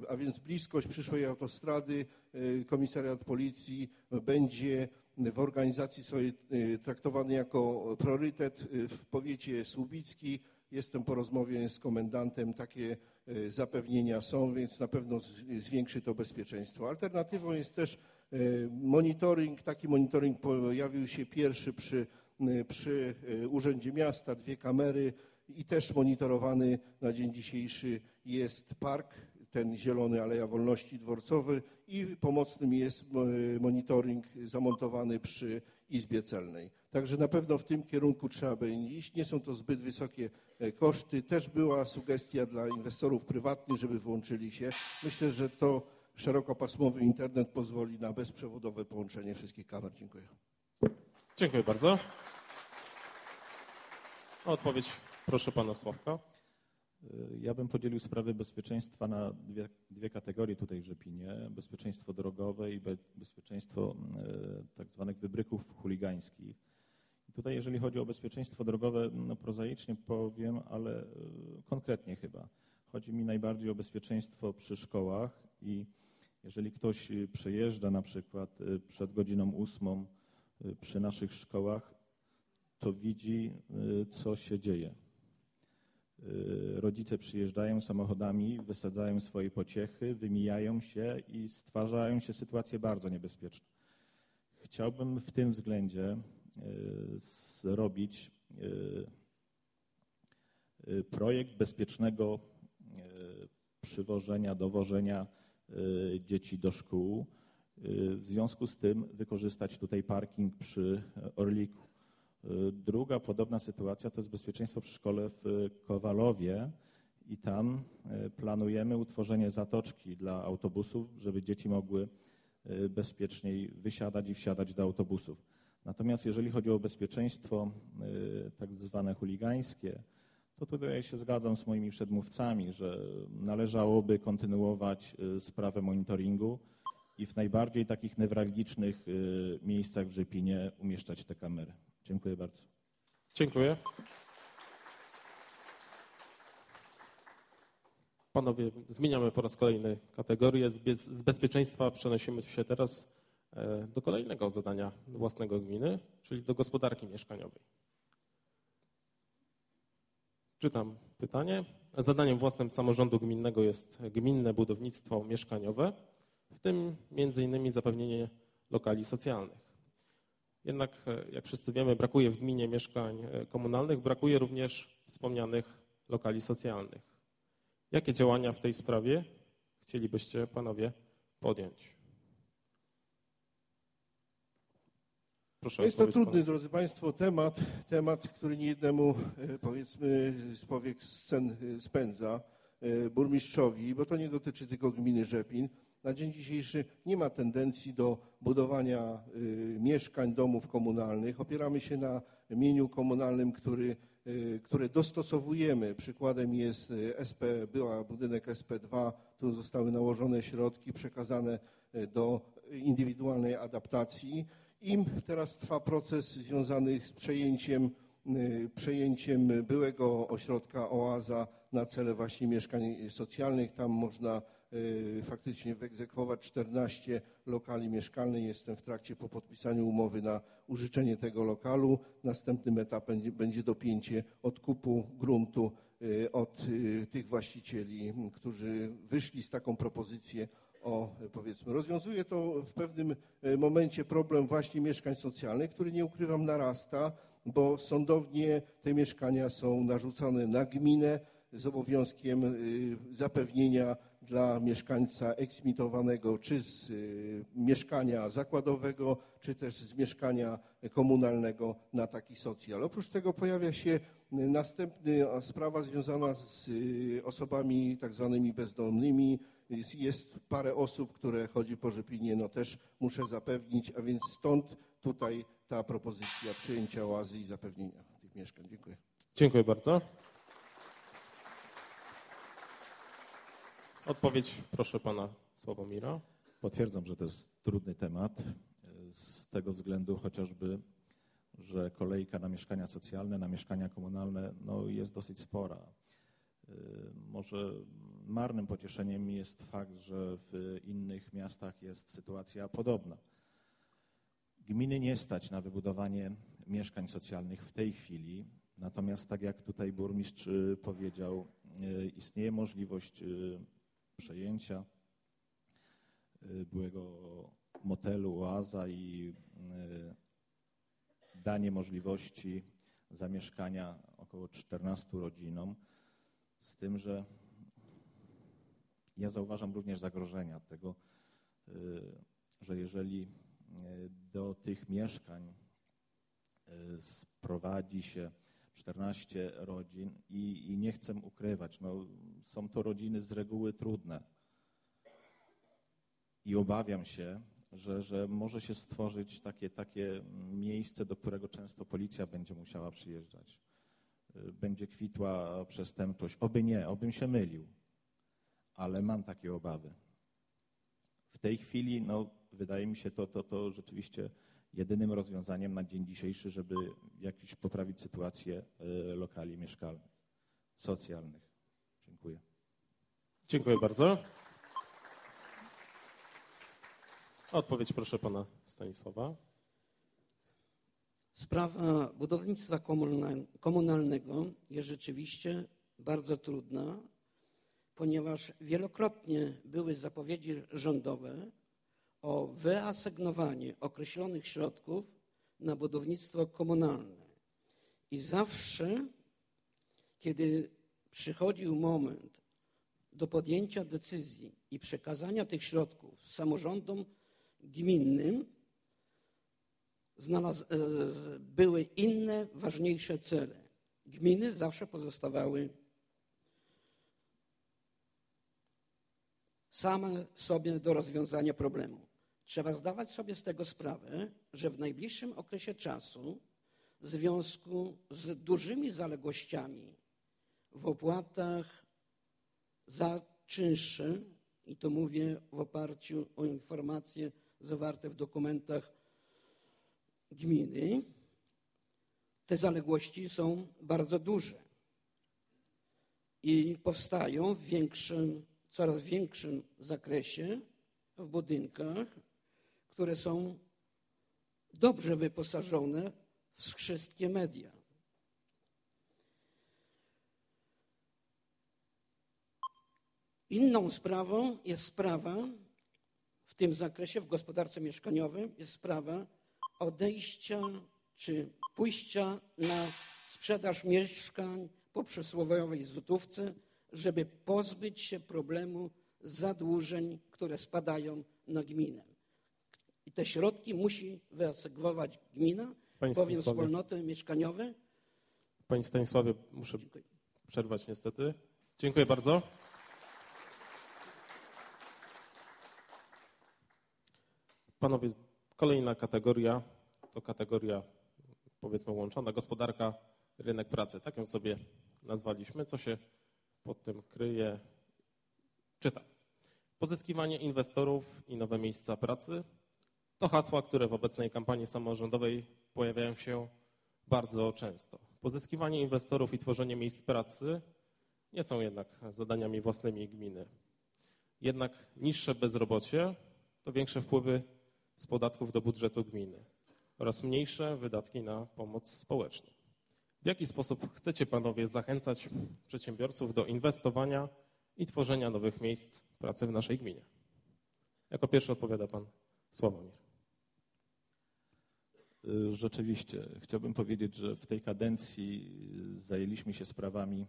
Speaker 3: a więc bliskość przyszłej autostrady, komisariat policji będzie w organizacji swojej y, traktowany jako priorytet y, w powiecie słubicki. Jestem po rozmowie z komendantem, takie y, zapewnienia są, więc na pewno zwiększy to bezpieczeństwo. Alternatywą jest też monitoring. Taki monitoring pojawił się pierwszy przy, przy Urzędzie Miasta, dwie kamery i też monitorowany na dzień dzisiejszy jest park ten zielony Aleja Wolności Dworcowy i pomocnym jest monitoring zamontowany przy Izbie Celnej. Także na pewno w tym kierunku trzeba będzie iść. Nie są to zbyt wysokie e, koszty. Też była sugestia dla inwestorów prywatnych, żeby włączyli się. Myślę, że to szerokopasmowy internet pozwoli na bezprzewodowe połączenie wszystkich kamer. Dziękuję.
Speaker 2: Dziękuję bardzo. Odpowiedź proszę pana Sławka.
Speaker 5: Ja bym podzielił sprawy bezpieczeństwa na dwie, dwie, kategorie tutaj w Rzepinie. Bezpieczeństwo drogowe i be, bezpieczeństwo e, tak zwanych wybryków chuligańskich. I tutaj jeżeli chodzi o bezpieczeństwo drogowe, no prozaicznie powiem, ale e, konkretnie chyba. Chodzi mi najbardziej o bezpieczeństwo przy szkołach i Jeżeli ktoś y, przejeżdża na przykład y, przed godziną ósmą y, przy naszych szkołach, to widzi, y, co się dzieje. Y, Rodzice przyjeżdżają samochodami, wysadzają swoje pociechy, wymijają się i stwarzają się sytuacje bardzo niebezpieczne. Chciałbym w tym względzie y, zrobić y, projekt bezpiecznego przywożenia, dowożenia dzieci do szkół. W związku z tym wykorzystać tutaj parking przy Orliku. Druga podobna sytuacja to jest bezpieczeństwo przy szkole w Kowalowie i tam y, planujemy utworzenie zatoczki dla autobusów, żeby dzieci mogły y, bezpieczniej wysiadać i wsiadać do autobusów. Natomiast jeżeli chodzi o bezpieczeństwo y, tak zwane chuligańskie, to tutaj się zgadzam z moimi przedmówcami, że należałoby kontynuować sprawę monitoringu i w najbardziej takich newralgicznych miejscach w Rzepinie umieszczać te kamery. Dziękuję bardzo.
Speaker 2: Dziękuję. Panowie, zmieniamy po raz kolejny kategorię. Z, bez, z bezpieczeństwa przenosimy się teraz e, do kolejnego zadania własnego gminy, czyli do gospodarki mieszkaniowej. Czytam pytanie. Zadaniem własnym samorządu gminnego jest gminne budownictwo mieszkaniowe, w tym innymi zapewnienie lokali socjalnych. Jednak, e, jak wszyscy wiemy, brakuje w gminie mieszkań e, komunalnych, brakuje również wspomnianych lokali socjalnych. Jakie działania w tej sprawie chcielibyście panowie podjąć? Proszę
Speaker 3: Jest to trudny, drodzy Państwo, temat, temat, który niejednemu, e, powiedzmy, z powiek scen e, spędza burmistrzowi, bo to nie dotyczy tylko gminy Rzepin. Na dzień dzisiejszy nie ma tendencji do budowania e, mieszkań, domów komunalnych. Opieramy się na mieniu komunalnym, który, e, które dostosowujemy. Przykładem jest e, SP, była budynek SP2, tu zostały nałożone środki przekazane do indywidualnej adaptacji. Im teraz trwa proces związany z przejęciem, y, przejęciem byłego ośrodka Oaza na cele właśnie mieszkań socjalnych. Tam można y, faktycznie wyegzekwować 14 lokali mieszkalnych. Jestem w trakcie po podpisaniu umowy na użyczenie tego lokalu. Następnym etapem będzie- dopięcie odkupu gruntu y, od y, tych właścicieli, którzy wyszli z taką propozycją o, powiedzmy, rozwiązuje to w pewnym momencie problem właśnie mieszkań socjalnych, który nie ukrywam narasta, bo sądownie te mieszkania są narzucone na gminę z obowiązkiem y, zapewnienia dla mieszkańca eksmitowanego czy z y, mieszkania zakładowego, czy też z mieszkania komunalnego na taki socjal. Oprócz tego pojawia się y, następna sprawa związana z y, osobami tak zwanymi bezdomnymi, jest, jest parę osób, które chodzi po Rzepinie, no też muszę zapewnić, a więc stąd tutaj ta propozycja przyjęcia oazy i zapewnienia tych mieszkań. Dziękuję.
Speaker 2: Dziękuję bardzo. Odpowiedź proszę pana Sławomira.
Speaker 5: Potwierdzam, że to jest trudny temat e, z tego względu chociażby, że kolejka na mieszkania socjalne, na mieszkania komunalne no, jest dosyć spora. E, Może marnym pocieszeniem jest fakt, że w innych miastach jest sytuacja podobna. Gminy nie stać na wybudowanie mieszkań socjalnych w tej chwili, natomiast tak jak tutaj burmistrz y, powiedział, istnieje możliwość przejęcia y, byłego motelu Oaza i y, danie możliwości zamieszkania około 14 rodzinom, z tym, że ja zauważam również zagrożenia tego, y, że jeżeli do tych mieszkań sprowadzi się 14 rodzin i, i nie chcę ukrywać, no, są to rodziny z reguły trudne. I obawiam się, że, że może się stworzyć takie, takie miejsce, do którego często policja będzie musiała przyjeżdżać. Y, Będzie kwitła przestępczość. Oby nie, obym się mylił, ale mam takie obawy. W tej chwili, no, wydaje mi się to, to, to rzeczywiście jedynym rozwiązaniem na dzień dzisiejszy, żeby jakiś poprawić sytuację y, lokali mieszkalnych, socjalnych. Dziękuję.
Speaker 2: Dziękuję bardzo. Odpowiedź proszę pana Stanisława.
Speaker 4: Sprawa budownictwa komunal- komunalnego jest rzeczywiście bardzo trudna, ponieważ wielokrotnie były zapowiedzi rządowe o wyasygnowanie określonych środków na budownictwo komunalne. I zawsze, kiedy przychodził moment do podjęcia decyzji i przekazania tych środków samorządom gminnym, e, były inne, ważniejsze cele. Gminy zawsze pozostawały same sobie do rozwiązania problemu. Trzeba zdawać sobie z tego sprawę, że w najbliższym okresie czasu, w związku z dużymi zaległościami w opłatach za czynsze, i to mówię w oparciu o informacje zawarte w dokumentach gminy, te zaległości są bardzo duże i powstają w większym, coraz większym zakresie w budynkach, które są dobrze wyposażone w wszystkie media. Inną sprawą jest sprawa w tym zakresie, w gospodarce mieszkaniowej, jest sprawa odejścia czy pójścia na sprzedaż mieszkań po przysłowiowej złotówce, żeby pozbyć się problemu zadłużeń, które spadają na gminę. I te środki musi wyasygnować gmina,
Speaker 2: Panie
Speaker 4: bowiem wspólnoty mieszkaniowe.
Speaker 2: Panie Stanisławie, muszę
Speaker 4: Dziękuję.
Speaker 2: przerwać niestety. Dziękuję bardzo. Panowie, kolejna kategoria to kategoria powiedzmy łączona, gospodarka, rynek pracy. Tak ją sobie nazwaliśmy. Co się pod tym kryje? Czytam. Pozyskiwanie inwestorów i nowe miejsca pracy to hasła, które w obecnej kampanii samorządowej pojawiają się bardzo często. Pozyskiwanie inwestorów i tworzenie miejsc pracy nie są jednak zadaniami własnymi gminy. Jednak niższe bezrobocie to większe wpływy z podatków do budżetu gminy oraz mniejsze wydatki na pomoc społeczną. W jaki sposób chcecie panowie zachęcać przedsiębiorców do inwestowania i tworzenia nowych miejsc pracy w naszej gminie? Jako pierwszy odpowiada pan Sławomir.
Speaker 5: Y, Rzeczywiście, chciałbym powiedzieć, że w tej kadencji zajęliśmy się sprawami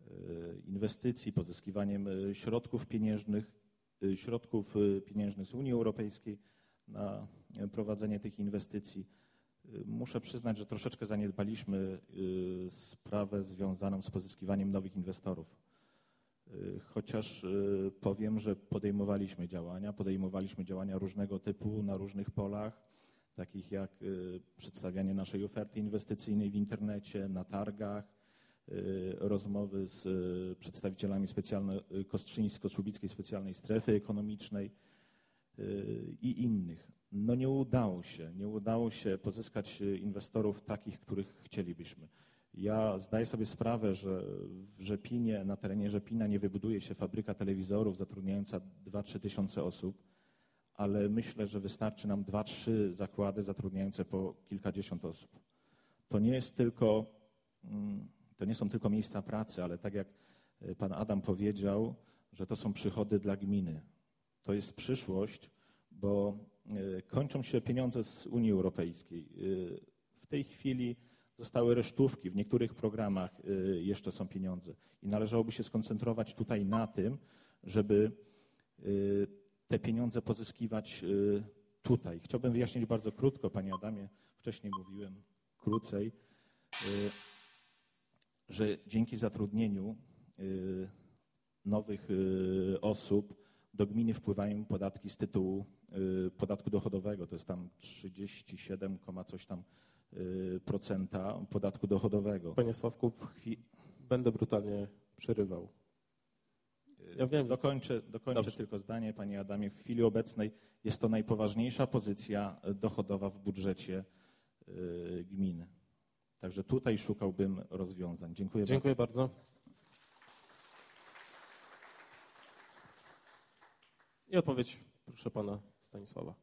Speaker 5: y, inwestycji, pozyskiwaniem y, środków pieniężnych, y, środków y, pieniężnych z Unii Europejskiej na y, prowadzenie tych inwestycji. Y, Muszę przyznać, że troszeczkę zaniedbaliśmy y, sprawę związaną z pozyskiwaniem nowych inwestorów. Y, Chociaż y, powiem, że podejmowaliśmy działania, podejmowaliśmy działania różnego typu na różnych polach takich jak y, przedstawianie naszej oferty inwestycyjnej w internecie, na targach, y, rozmowy z y, przedstawicielami Kostrzyńsko-Słubickiej Specjalnej Strefy Ekonomicznej i innych. No nie udało się, nie udało się pozyskać inwestorów takich, których chcielibyśmy. Ja zdaję sobie sprawę, że w Rzepinie, na terenie Rzepina nie wybuduje się fabryka telewizorów zatrudniająca 2-3 tysiące osób, ale myślę, że wystarczy nam dwa, trzy zakłady zatrudniające po kilkadziesiąt osób. To nie jest tylko, mm, to nie są tylko miejsca pracy, ale tak jak y, pan Adam powiedział, że to są przychody dla gminy. To jest przyszłość, bo y, kończą się pieniądze z Unii Europejskiej. Y, W tej chwili zostały resztówki, w niektórych programach jeszcze są pieniądze i należałoby się skoncentrować tutaj na tym, żeby te pieniądze pozyskiwać y, tutaj. Chciałbym wyjaśnić bardzo krótko, panie Adamie, wcześniej mówiłem krócej, y, że dzięki zatrudnieniu y, nowych osób do gminy wpływają podatki z tytułu podatku dochodowego. To jest tam 37, koma coś tam procenta podatku dochodowego.
Speaker 2: Panie Sławku,
Speaker 5: W chwi-
Speaker 2: będę brutalnie przerywał. Ja wiem.
Speaker 5: Dokończę, dokończę
Speaker 2: Dobrze.
Speaker 5: tylko zdanie, panie Adamie. W chwili obecnej jest to najpoważniejsza pozycja dochodowa w budżecie y, gminy. Także tutaj szukałbym rozwiązań. Dziękuję,
Speaker 2: Dziękuję bardzo. I odpowiedź, proszę pana Stanisława.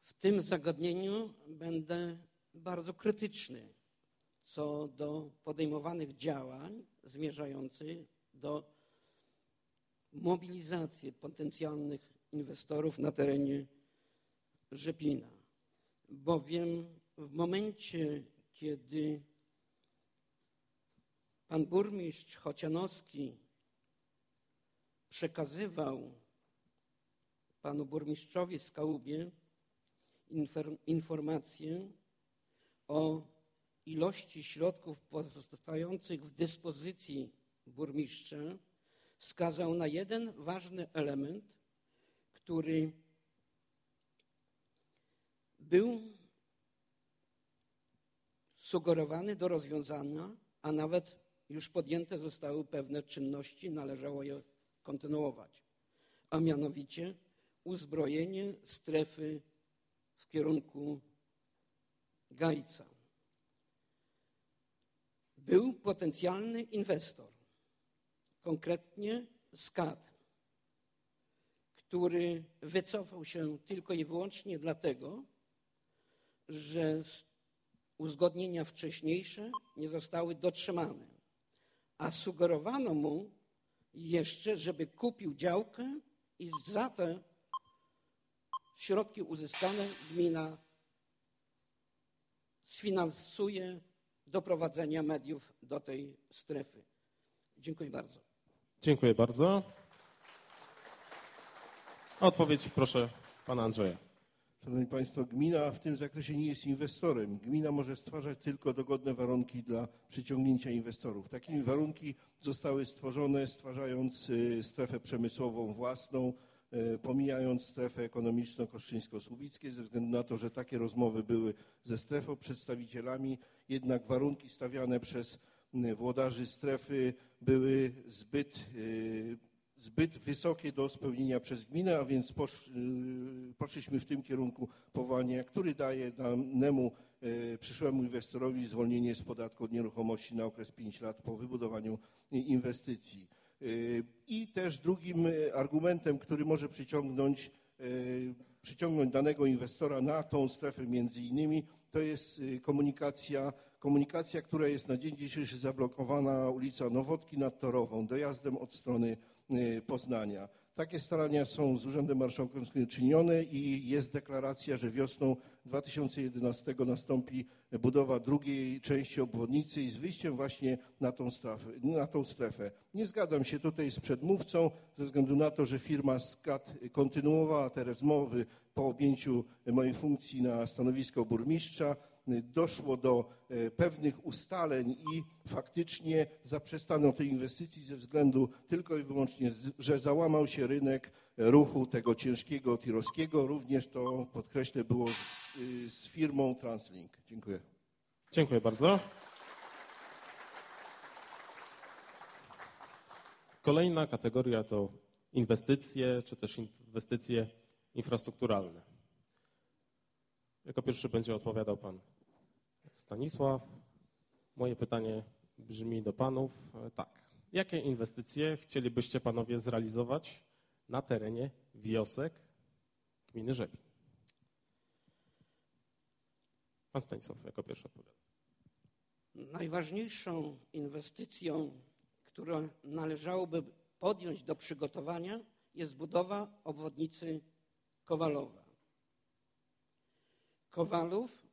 Speaker 4: W tym zagadnieniu będę bardzo krytyczny co do podejmowanych działań zmierzających do mobilizacji potencjalnych inwestorów na terenie Rzepina. Bowiem w momencie, kiedy pan burmistrz Chocianowski przekazywał panu burmistrzowi Skałubie informację o ilości środków pozostających w dyspozycji burmistrza, wskazał na jeden ważny element, który był sugerowany do rozwiązania, a nawet już podjęte zostały pewne czynności, należało je kontynuować, a mianowicie uzbrojenie strefy w kierunku Gajca. Był potencjalny inwestor, konkretnie SKAD, który wycofał się tylko i wyłącznie dlatego, że uzgodnienia wcześniejsze nie zostały dotrzymane, a sugerowano mu jeszcze, żeby kupił działkę i za te środki uzyskane gmina sfinansuje doprowadzenie mediów do tej strefy. Dziękuję bardzo.
Speaker 2: Dziękuję bardzo. Odpowiedź proszę pana Andrzeja.
Speaker 3: Szanowni Państwo, gmina w tym zakresie nie jest inwestorem. Gmina może stwarzać tylko dogodne warunki dla przyciągnięcia inwestorów. Takie warunki zostały stworzone, stwarzając y, strefę przemysłową własną, y, pomijając strefę ekonomiczną kostrzyńsko-słubickie, ze względu na to, że takie rozmowy były ze strefą, przedstawicielami, jednak warunki stawiane przez włodarzy strefy były zbyt zbyt wysokie do spełnienia przez gminę, a więc posz, y, poszliśmy w tym kierunku powołania, który daje danemu y, przyszłemu inwestorowi zwolnienie z podatku od nieruchomości na okres 5 lat po wybudowaniu inwestycji. Y, I też drugim argumentem, który może przyciągnąć, przyciągnąć danego inwestora na tą strefę między innymi, to jest komunikacja, komunikacja, która jest na dzień dzisiejszy zablokowana ulica Nowotki nad Torową, dojazdem od strony Y, Poznania. Takie starania są z Urzędem Marszałkowskim czynione i jest deklaracja, że wiosną 2011 nastąpi budowa drugiej części obwodnicy i z wyjściem właśnie na tą, strefę, na tą strefę. Nie zgadzam się tutaj z przedmówcą ze względu na to, że firma SCAT kontynuowała te rozmowy po objęciu mojej funkcji na stanowisko burmistrza doszło do e, pewnych ustaleń i faktycznie zaprzestano tej inwestycji ze względu tylko i wyłącznie, że załamał się rynek ruchu tego ciężkiego tirowskiego. Również to, podkreślę, było z, y, z firmą Translink. Dziękuję.
Speaker 2: Dziękuję bardzo. Kolejna kategoria to inwestycje, czy też inwestycje infrastrukturalne. Jako pierwszy będzie odpowiadał pan Stanisław. Moje pytanie brzmi do panów tak. Jakie inwestycje chcielibyście panowie zrealizować na terenie wiosek gminy Rzepin? Pan Stanisław jako pierwszy odpowiada.
Speaker 4: Najważniejszą inwestycją, którą należałoby podjąć do przygotowania, jest budowa obwodnicy Kowalowa. Kowalów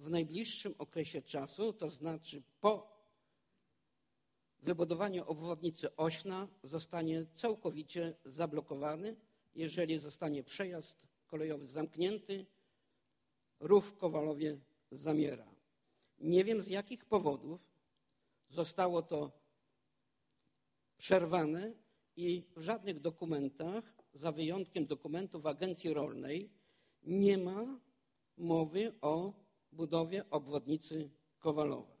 Speaker 4: w najbliższym okresie czasu, to znaczy po wybudowaniu obwodnicy Ośna, zostanie całkowicie zablokowany, jeżeli zostanie przejazd kolejowy zamknięty, ruch w Kowalowie zamiera. Nie wiem z jakich powodów zostało to przerwane i w żadnych dokumentach, za wyjątkiem dokumentów Agencji Rolnej, nie ma mowy o budowie obwodnicy Kowalowa.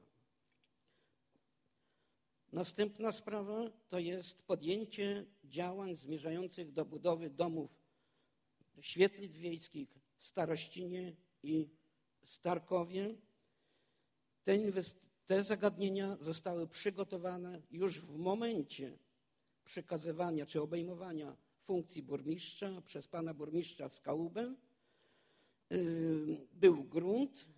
Speaker 4: Następna sprawa to jest podjęcie działań zmierzających do budowy domów świetlic wiejskich w Starościnie i Starkowie. Te, te zagadnienia zostały przygotowane już w momencie przekazywania czy obejmowania funkcji burmistrza przez pana burmistrza Skałubę. Y, był grunt,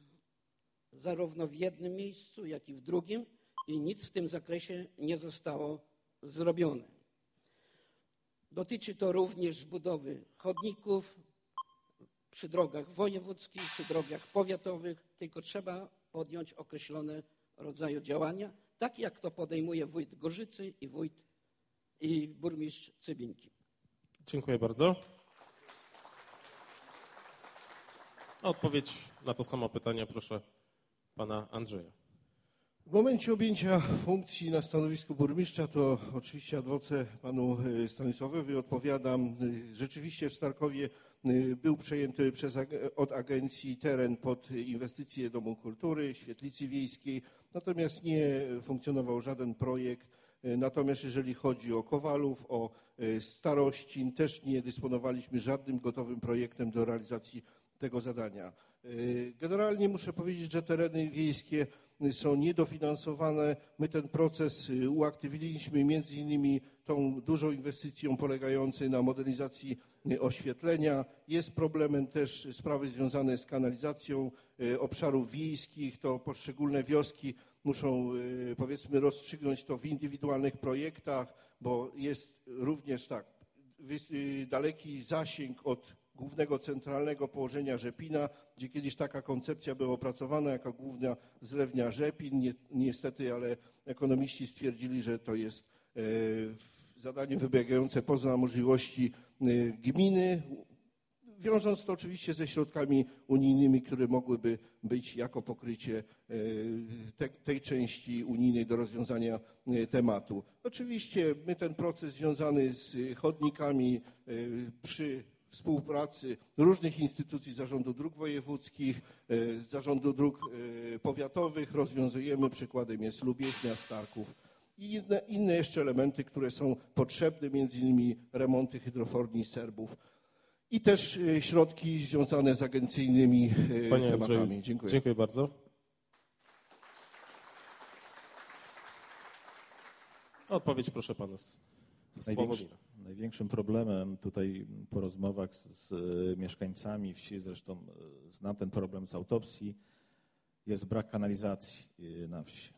Speaker 4: zarówno w jednym miejscu, jak i w drugim, i nic w tym zakresie nie zostało zrobione. Dotyczy to również budowy chodników przy drogach wojewódzkich, przy drogach powiatowych, tylko trzeba podjąć określone rodzaje działania, tak jak to podejmuje wójt Gorzycy i wójt i burmistrz Cybinki.
Speaker 2: Dziękuję bardzo. odpowiedź na to samo pytanie proszę pana Andrzeja.
Speaker 3: W momencie objęcia funkcji na stanowisku burmistrza to oczywiście adwoce panu e, Stanisławowi odpowiadam. E, rzeczywiście w Starkowie e, był przejęty przez, od agencji teren pod inwestycje Domu Kultury, Świetlicy Wiejskiej, natomiast nie funkcjonował żaden projekt. Natomiast jeżeli chodzi o Kowalów, o Starościn, też nie dysponowaliśmy żadnym gotowym projektem do realizacji tego zadania. Generalnie muszę powiedzieć, że tereny wiejskie są niedofinansowane. My ten proces y, uaktywiliśmy między innymi tą dużą inwestycją polegającą na modernizacji y, oświetlenia. Jest problemem też sprawy związane z kanalizacją y, obszarów wiejskich. To poszczególne wioski muszą powiedzmy rozstrzygnąć to w indywidualnych projektach, bo jest również tak daleki zasięg od głównego centralnego położenia Rzepina, gdzie kiedyś taka koncepcja była opracowana jako główna zlewnia Rzepin. Niestety, ale ekonomiści stwierdzili, że to jest e, zadanie wybiegające poza możliwości e, gminy, wiążąc to oczywiście ze środkami unijnymi, które mogłyby być jako pokrycie e, te, tej części unijnej do rozwiązania tematu. Oczywiście my ten proces związany z chodnikami przy współpracy różnych instytucji Zarządu Dróg Wojewódzkich, e, Zarządu Dróg e, Powiatowych rozwiązujemy. Przykładem jest Lubieżnia, Starków i inne, inne jeszcze elementy, które są potrzebne, między innymi remonty hydroforni Serbów i też e, środki związane z agencyjnymi Panie tematami. Andrzeju,
Speaker 2: Dziękuję. Dziękuję bardzo. Odpowiedź proszę pana Sławomira.
Speaker 5: Największym problemem tutaj po rozmowach z, e, mieszkańcami wsi, zresztą e, znam ten problem z autopsji, jest brak kanalizacji e, na wsi.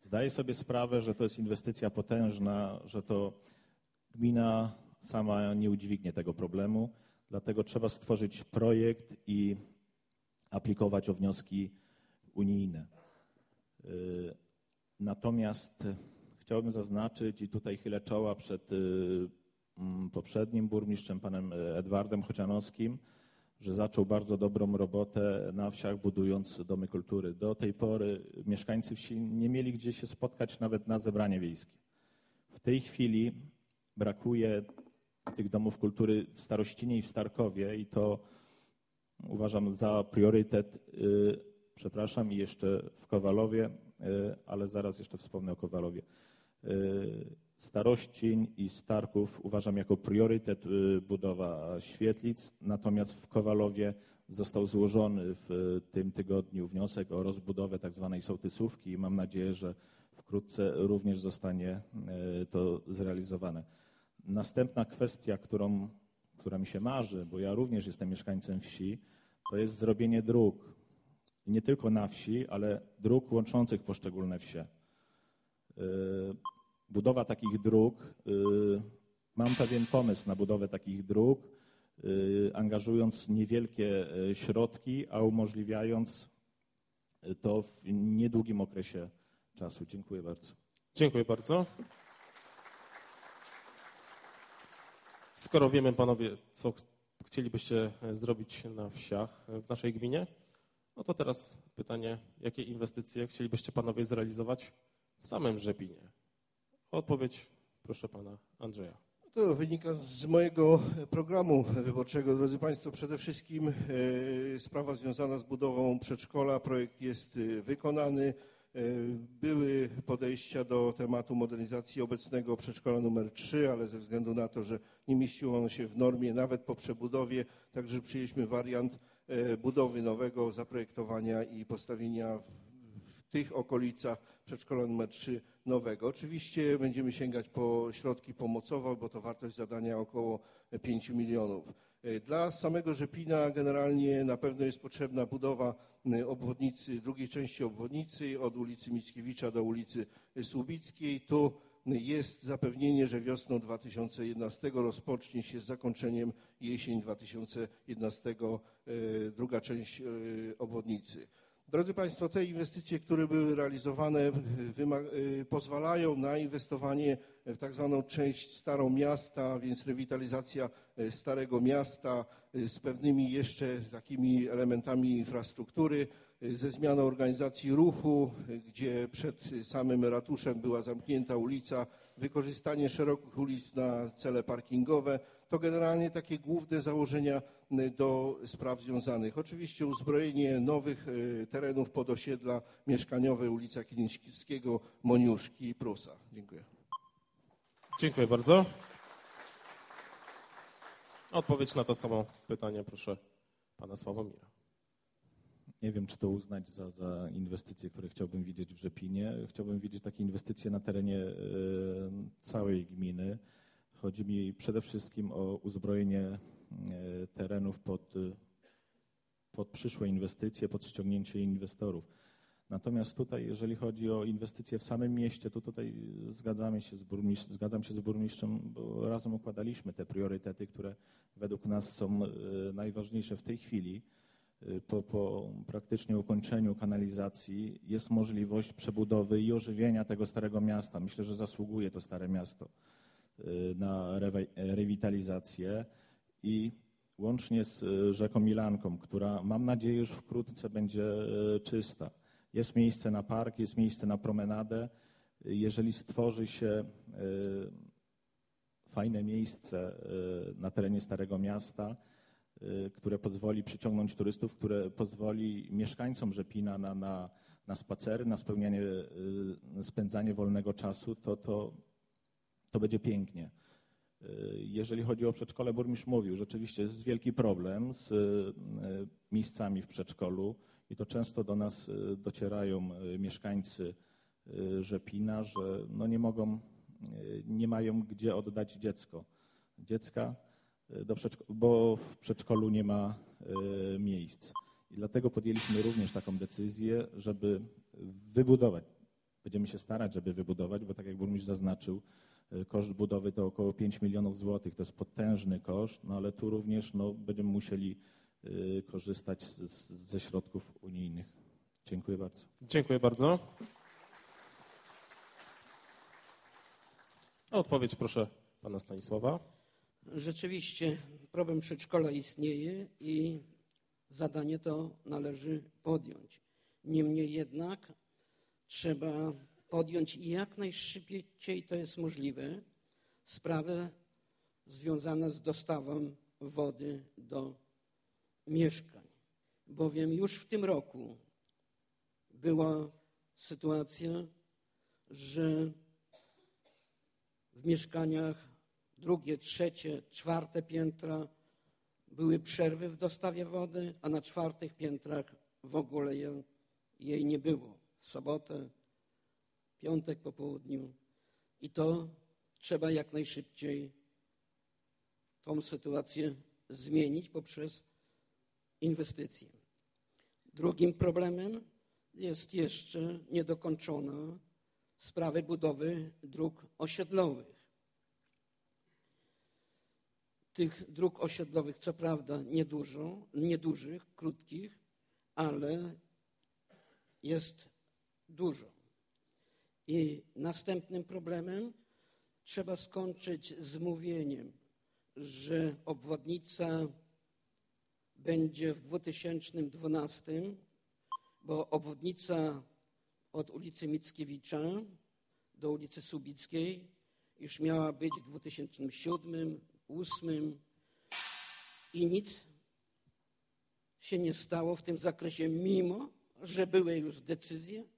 Speaker 5: Zdaję sobie sprawę, że to jest inwestycja potężna, że to gmina sama nie udźwignie tego problemu, dlatego trzeba stworzyć projekt i aplikować o wnioski unijne. Natomiast chciałbym zaznaczyć i tutaj chylę czoła przed y, mm, poprzednim burmistrzem, panem Edwardem Chocianowskim, że zaczął bardzo dobrą robotę na wsiach, budując domy kultury. Do tej pory mieszkańcy wsi nie mieli gdzie się spotkać nawet na zebranie wiejskie. W tej chwili brakuje tych domów kultury w Starościnie i w Starkowie i to uważam za priorytet, y, przepraszam, i jeszcze w Kowalowie, y, ale zaraz jeszcze wspomnę o Kowalowie. Y, Starościn i Starków uważam jako priorytet y, budowa świetlic, natomiast w Kowalowie został złożony w tym tygodniu wniosek o rozbudowę tzw. Tak sołtysówki i mam nadzieję, że wkrótce również zostanie y, to zrealizowane. Następna kwestia, którą, która mi się marzy, bo ja również jestem mieszkańcem wsi, to jest zrobienie dróg. nie tylko na wsi, ale dróg łączących poszczególne wsie. Y, budowa takich dróg, y, mam pewien pomysł na budowę takich dróg, y, angażując niewielkie środki, a umożliwiając to w niedługim okresie czasu. Dziękuję bardzo.
Speaker 2: Dziękuję bardzo. Skoro wiemy, panowie, co chcielibyście zrobić na wsiach w naszej gminie, no to teraz pytanie, jakie inwestycje chcielibyście panowie zrealizować w samym Rzepinie? Odpowiedź proszę pana Andrzeja.
Speaker 3: To wynika z mojego programu wyborczego. Drodzy Państwo, przede wszystkim e, sprawa związana z budową przedszkola. Projekt jest e, wykonany. E, były podejścia do tematu modernizacji obecnego przedszkola numer 3, ale ze względu na to, że nie mieściło ono się w normie nawet po przebudowie, także przyjęliśmy wariant budowy nowego zaprojektowania i postawienia w tych okolicach przedszkola numer 3 nowego. Oczywiście będziemy sięgać po środki pomocowe, bo to wartość zadania około 5 milionów. Dla samego Rzepina generalnie na pewno jest potrzebna budowa obwodnicy, drugiej części obwodnicy od ulicy Mickiewicza do ulicy Słubickiej. Tu jest zapewnienie, że wiosną 2011 rozpocznie się z zakończeniem jesień 2011 druga część obwodnicy. Drodzy Państwo, te inwestycje, które były realizowane, pozwalają na inwestowanie w tak zwaną część Starą Miasta, więc rewitalizacja Starego Miasta z pewnymi jeszcze takimi elementami infrastruktury, ze zmianą organizacji ruchu, gdzie przed samym ratuszem była zamknięta ulica, wykorzystanie szerokich ulic na cele parkingowe. To generalnie takie główne założenia do spraw związanych. Oczywiście uzbrojenie nowych terenów pod osiedla mieszkaniowe ulica Kilińskiego, Moniuszki i Prusa. Dziękuję.
Speaker 2: Dziękuję bardzo. Odpowiedź na to samo pytanie proszę pana Sławomira.
Speaker 5: Nie wiem, czy to uznać za, za inwestycje, które chciałbym widzieć w Rzepinie. Chciałbym widzieć takie inwestycje na terenie e, całej gminy. Chodzi mi przede wszystkim o uzbrojenie e, terenów pod, pod przyszłe inwestycje, pod ściągnięcie inwestorów. Natomiast tutaj, jeżeli chodzi o inwestycje w samym mieście, to tutaj zgadzamy się z burmistrzem, zgadzam się z burmistrzem, bo razem układaliśmy te priorytety, które według nas są e, najważniejsze w tej chwili. E, po, po praktycznie ukończeniu kanalizacji jest możliwość przebudowy i ożywienia tego starego miasta. Myślę, że zasługuje to stare miasto e, na rewitalizację i łącznie z rzeką Milanką, która mam nadzieję już wkrótce będzie czysta. Jest miejsce na park, jest miejsce na promenadę. Jeżeli stworzy się fajne miejsce na terenie Starego Miasta, które pozwoli przyciągnąć turystów, które pozwoli mieszkańcom Rzepina na, na, na spacery, na spełnianie, spędzanie wolnego czasu, to, to, to będzie pięknie. Jeżeli chodzi o przedszkole, burmistrz mówił, rzeczywiście jest wielki problem z miejscami w przedszkolu. I to często do nas e, docierają e, mieszkańcy e, Rzepina, że no nie mogą, nie mają gdzie oddać dziecko. Dziecka, do bo w przedszkolu nie ma miejsc. I dlatego podjęliśmy również taką decyzję, żeby wybudować. Będziemy się starać, żeby wybudować, bo tak jak burmistrz zaznaczył, koszt budowy to około 5 milionów złotych. To jest potężny koszt, no ale tu również no, będziemy musieli Y, korzystać z, ze środków unijnych. Dziękuję bardzo.
Speaker 2: Dziękuję bardzo. odpowiedź proszę pana Stanisława.
Speaker 4: Rzeczywiście problem przedszkola istnieje i zadanie to należy podjąć. Niemniej jednak trzeba podjąć jak najszybciej to jest możliwe sprawę związaną z dostawą wody do mieszkań, bowiem już w tym roku była sytuacja, że w mieszkaniach drugie, trzecie, czwarte piętra były przerwy w dostawie wody, a na czwartych piętrach w ogóle jej nie było. W sobotę, piątek po południu. I to trzeba jak najszybciej tą sytuację zmienić poprzez inwestycje. Drugim problemem jest jeszcze niedokończona sprawa budowy dróg osiedlowych. Tych dróg osiedlowych, co prawda, niedużo, niedużych, krótkich, ale jest dużo. I następnym problemem trzeba skończyć z mówieniem, że obwodnica będzie w 2012, bo obwodnica od ulicy Mickiewicza do ulicy Subickiej już miała być w 2007, 2008 i nic się nie stało w tym zakresie, mimo że były już decyzje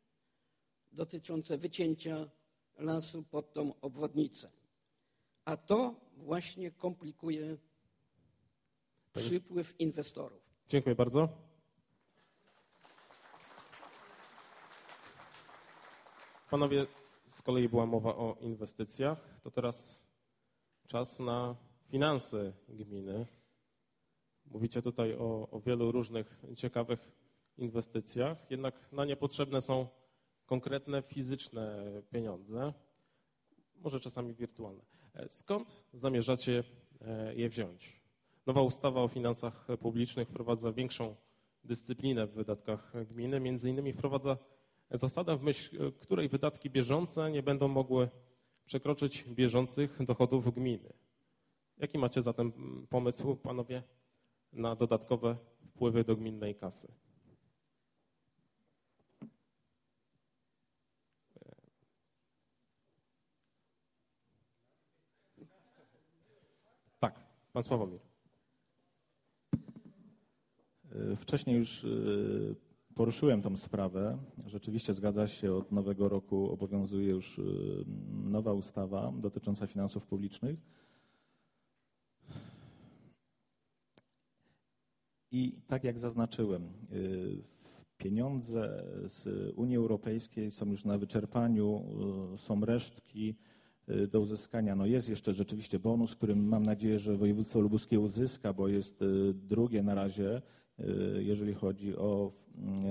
Speaker 4: dotyczące wycięcia lasu pod tą obwodnicę. A to właśnie komplikuje przypływ inwestorów.
Speaker 2: Dziękuję bardzo. Panowie, z kolei była mowa o inwestycjach, to teraz czas na finanse gminy. Mówicie tutaj o, o wielu różnych ciekawych inwestycjach, jednak na nie potrzebne są konkretne fizyczne pieniądze, może czasami wirtualne. E, Skąd zamierzacie e, je wziąć? Nowa ustawa o finansach publicznych wprowadza większą dyscyplinę w wydatkach gminy, między innymi wprowadza zasadę, w myśl której wydatki bieżące nie będą mogły przekroczyć bieżących dochodów gminy. Jaki macie zatem pomysł, panowie, na dodatkowe wpływy do gminnej kasy? Tak, pan Sławomir.
Speaker 5: Y, Wcześniej już y, poruszyłem tą sprawę. Rzeczywiście zgadza się, od nowego roku obowiązuje już y, nowa ustawa dotycząca finansów publicznych. I tak jak zaznaczyłem, pieniądze z Unii Europejskiej są już na wyczerpaniu, są resztki do uzyskania. No jest jeszcze rzeczywiście bonus, którym mam nadzieję, że województwo lubuskie uzyska, bo jest y, drugie na razie, y, jeżeli chodzi o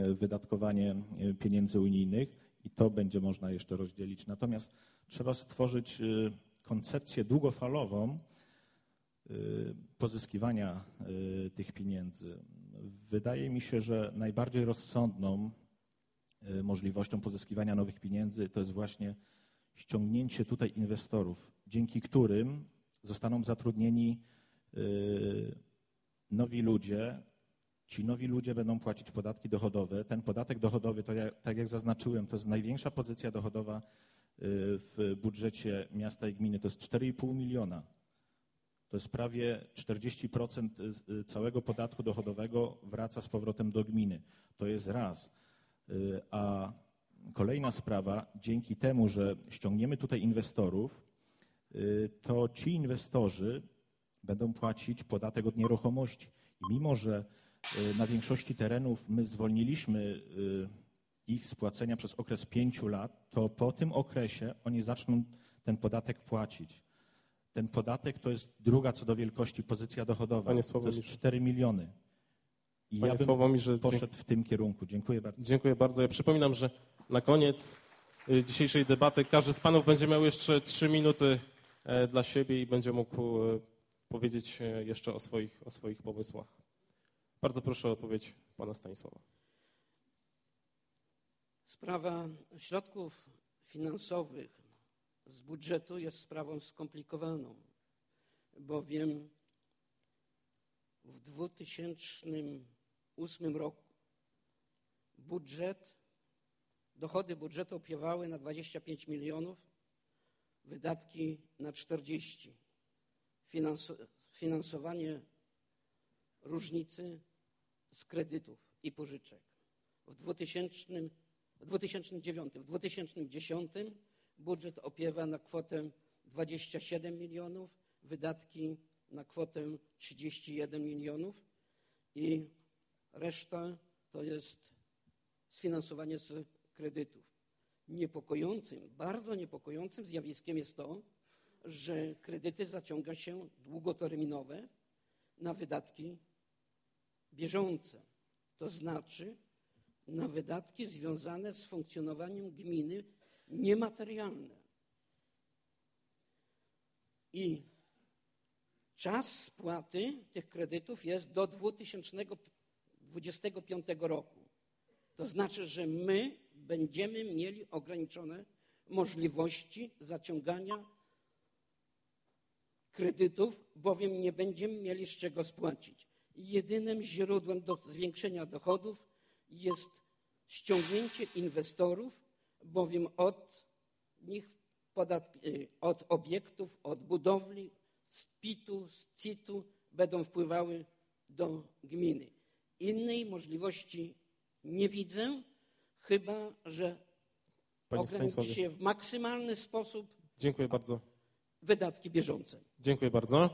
Speaker 5: y, wydatkowanie y, pieniędzy unijnych i to będzie można jeszcze rozdzielić. Natomiast trzeba stworzyć y, koncepcję długofalową, y, pozyskiwania y, tych pieniędzy. Wydaje mi się, że najbardziej rozsądną y, możliwością pozyskiwania nowych pieniędzy to jest właśnie ściągnięcie tutaj inwestorów, dzięki którym zostaną zatrudnieni y, nowi ludzie. Ci nowi ludzie będą płacić podatki dochodowe. Ten podatek dochodowy, to ja, tak jak zaznaczyłem, to jest największa pozycja dochodowa y, w budżecie miasta i gminy. To jest 4,5 miliona. To jest prawie 40% z- y, całego podatku dochodowego wraca z powrotem do gminy. To jest raz. A kolejna sprawa, dzięki temu, że ściągniemy tutaj inwestorów, y, to ci inwestorzy będą płacić podatek od nieruchomości. I mimo, że y, na większości terenów my zwolniliśmy y, ich z płacenia przez okres pięciu lat, to po tym okresie oni zaczną ten podatek płacić. Ten podatek to jest druga co do wielkości pozycja dochodowa.
Speaker 2: Panie
Speaker 5: to jest
Speaker 2: Sławomirze.
Speaker 5: 4 miliony. I
Speaker 2: Panie
Speaker 5: ja bym
Speaker 2: Sławomirze,
Speaker 5: poszedł w tym kierunku. Dziękuję bardzo.
Speaker 2: dziękuję bardzo. Ja przypominam, że na koniec y, dzisiejszej debaty każdy z panów będzie miał jeszcze trzy minuty e, dla siebie i będzie mógł e, powiedzieć e, jeszcze o swoich, o swoich pomysłach. Bardzo proszę o odpowiedź pana Stanisława.
Speaker 4: Sprawa środków finansowych z budżetu jest sprawą skomplikowaną, bowiem w 2008 roku budżet, dochody budżetu opiewały na 25 milionów, wydatki na 40. Finanso- finansowanie różnicy z kredytów i pożyczek. W 2000 w 2009. W 2010 budżet opiewa na kwotę 27 milionów, wydatki na kwotę 31 milionów i reszta to jest sfinansowanie z kredytów. Niepokojącym, bardzo niepokojącym zjawiskiem jest to, że kredyty zaciąga się długoterminowe na wydatki bieżące. To znaczy, na wydatki związane z funkcjonowaniem gminy niematerialne. I czas spłaty tych kredytów jest do 2025 roku. To znaczy, że my będziemy mieli ograniczone możliwości zaciągania kredytów, bowiem nie będziemy mieli z czego spłacić. Jedynym źródłem do zwiększenia dochodów jest ściągnięcie inwestorów, bowiem od nich podatki, y, od obiektów, od budowli, z PIT-u, z CIT-u będą wpływały do gminy. Innej możliwości nie widzę, chyba że
Speaker 2: Panie
Speaker 4: ograniczy się w maksymalny sposób
Speaker 2: dziękuję bardzo.
Speaker 4: wydatki bieżące.
Speaker 2: Dziękuję bardzo.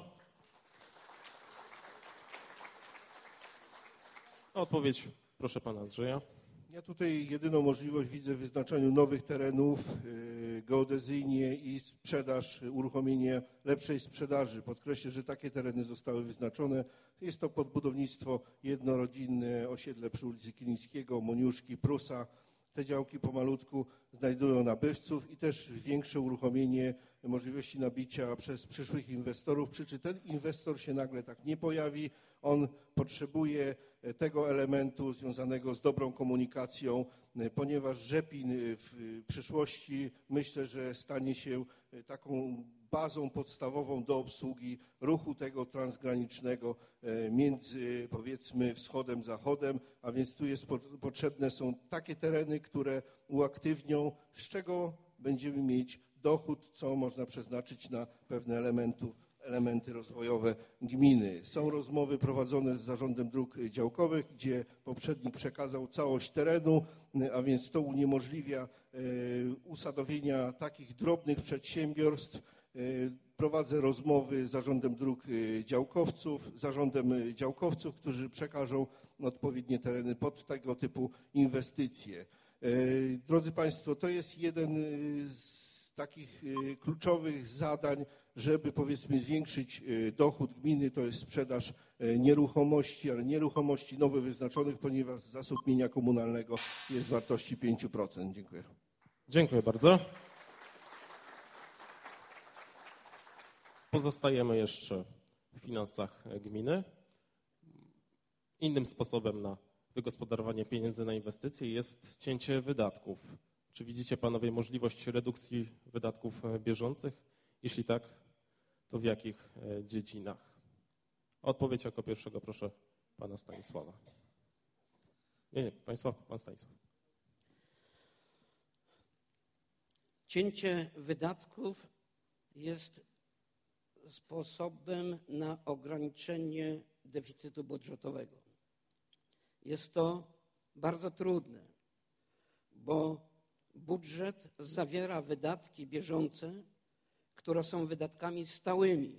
Speaker 2: Odpowiedź proszę pana Andrzeja.
Speaker 3: Ja tutaj jedyną możliwość widzę w wyznaczaniu nowych terenów y, geodezyjnie i sprzedaż, uruchomienie lepszej sprzedaży. Podkreślę, że takie tereny zostały wyznaczone. Jest to podbudownictwo jednorodzinne, osiedle przy ulicy Kilińskiego, Moniuszki, Prusa. Te działki pomalutku znajdują nabywców i też większe uruchomienie możliwości nabicia przez przyszłych inwestorów. Przy czym ten inwestor się nagle tak nie pojawi. On potrzebuje tego elementu związanego z dobrą komunikacją, e, ponieważ Rzepin e, w przyszłości myślę, że stanie się taką bazą podstawową do obsługi ruchu tego transgranicznego między powiedzmy wschodem, zachodem, a więc tu jest potrzebne są takie tereny, które uaktywnią, z czego będziemy mieć dochód, co można przeznaczyć na pewne elementu, elementy rozwojowe gminy. Są rozmowy prowadzone z Zarządem Dróg Działkowych, gdzie poprzednik przekazał całość terenu, a więc to uniemożliwia e, usadowienia takich drobnych przedsiębiorstw. E, prowadzę rozmowy z Zarządem Dróg e, Działkowców, Zarządem Działkowców, którzy przekażą odpowiednie tereny pod tego typu inwestycje. Drodzy Państwo, to jest jeden z takich kluczowych zadań, żeby powiedzmy zwiększyć y, dochód gminy, to jest sprzedaż y, nieruchomości, ale nieruchomości nowo wyznaczonych, ponieważ zasób mienia komunalnego jest wartości 5%. Dziękuję.
Speaker 2: Dziękuję bardzo. Pozostajemy jeszcze w finansach gminy. Innym sposobem na wygospodarowanie pieniędzy na inwestycje jest cięcie wydatków. Czy widzicie panowie możliwość redukcji wydatków bieżących? Jeśli tak, to w jakich e, dziedzinach? Odpowiedź jako pierwszego proszę pana Stanisława. Nie, nie, pan Stanisław.
Speaker 4: Cięcie wydatków jest sposobem na ograniczenie deficytu budżetowego. Jest to bardzo trudne, bo budżet zawiera wydatki bieżące, które są wydatkami stałymi.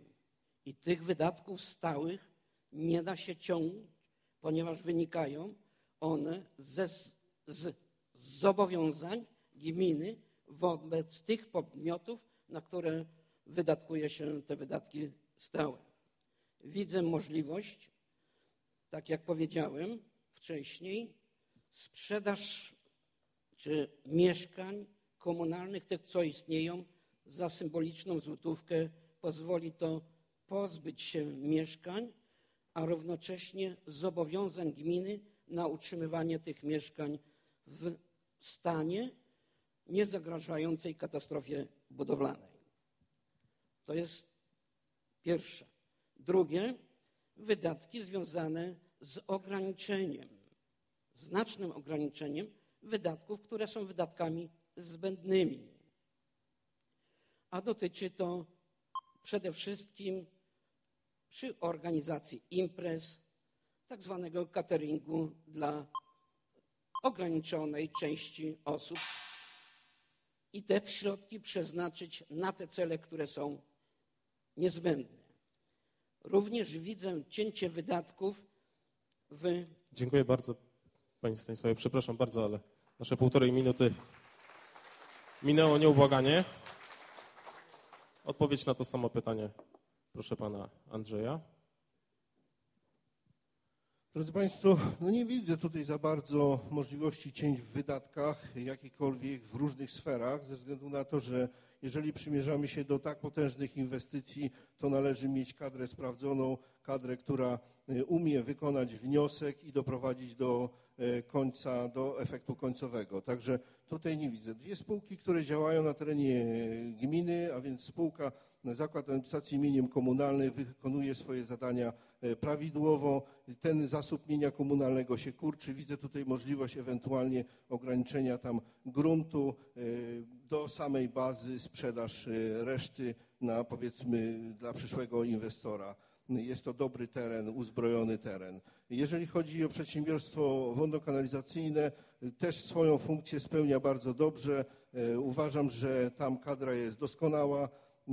Speaker 4: I tych wydatków stałych nie da się ciągnąć, ponieważ wynikają one ze, z zobowiązań gminy wobec tych podmiotów, na które wydatkuje się te wydatki stałe. Widzę możliwość, tak jak powiedziałem wcześniej, sprzedaż czy mieszkań komunalnych, tych co istnieją, za symboliczną złotówkę pozwoli to pozbyć się mieszkań, a równocześnie zobowiązań gminy na utrzymywanie tych mieszkań w stanie niezagrażającej katastrofie budowlanej. To jest pierwsze. Drugie, wydatki związane z ograniczeniem, znacznym ograniczeniem wydatków, które są wydatkami zbędnymi. A dotyczy to przede wszystkim przy organizacji imprez, tak zwanego cateringu dla ograniczonej części osób i te środki przeznaczyć na te cele, które są niezbędne. Również widzę cięcie wydatków w.
Speaker 2: Dziękuję bardzo, Panie Stanisławie. Przepraszam bardzo, ale Nasze półtorej minuty minęło nieubłaganie. Odpowiedź na to samo pytanie proszę pana Andrzeja.
Speaker 3: Drodzy Państwo, no nie widzę tutaj za bardzo możliwości cięć w wydatkach, jakichkolwiek w różnych sferach, ze względu na to, że jeżeli przymierzamy się do tak potężnych inwestycji, to należy mieć kadrę sprawdzoną, kadrę, która y, umie wykonać wniosek i doprowadzić do y, końca, do efektu końcowego. Także tutaj nie widzę. Dwie spółki, które działają na terenie y, gminy, a więc spółka Zakład Administracji Mieniem Komunalnych wykonuje swoje zadania prawidłowo. Ten zasób mienia komunalnego się kurczy. Widzę tutaj możliwość ewentualnie ograniczenia tam gruntu do samej bazy, sprzedaż reszty na powiedzmy dla przyszłego inwestora. Jest to dobry teren, uzbrojony teren. Jeżeli chodzi o przedsiębiorstwo wodno-kanalizacyjne, też swoją funkcję spełnia bardzo dobrze. E, uważam, że tam kadra jest doskonała. E,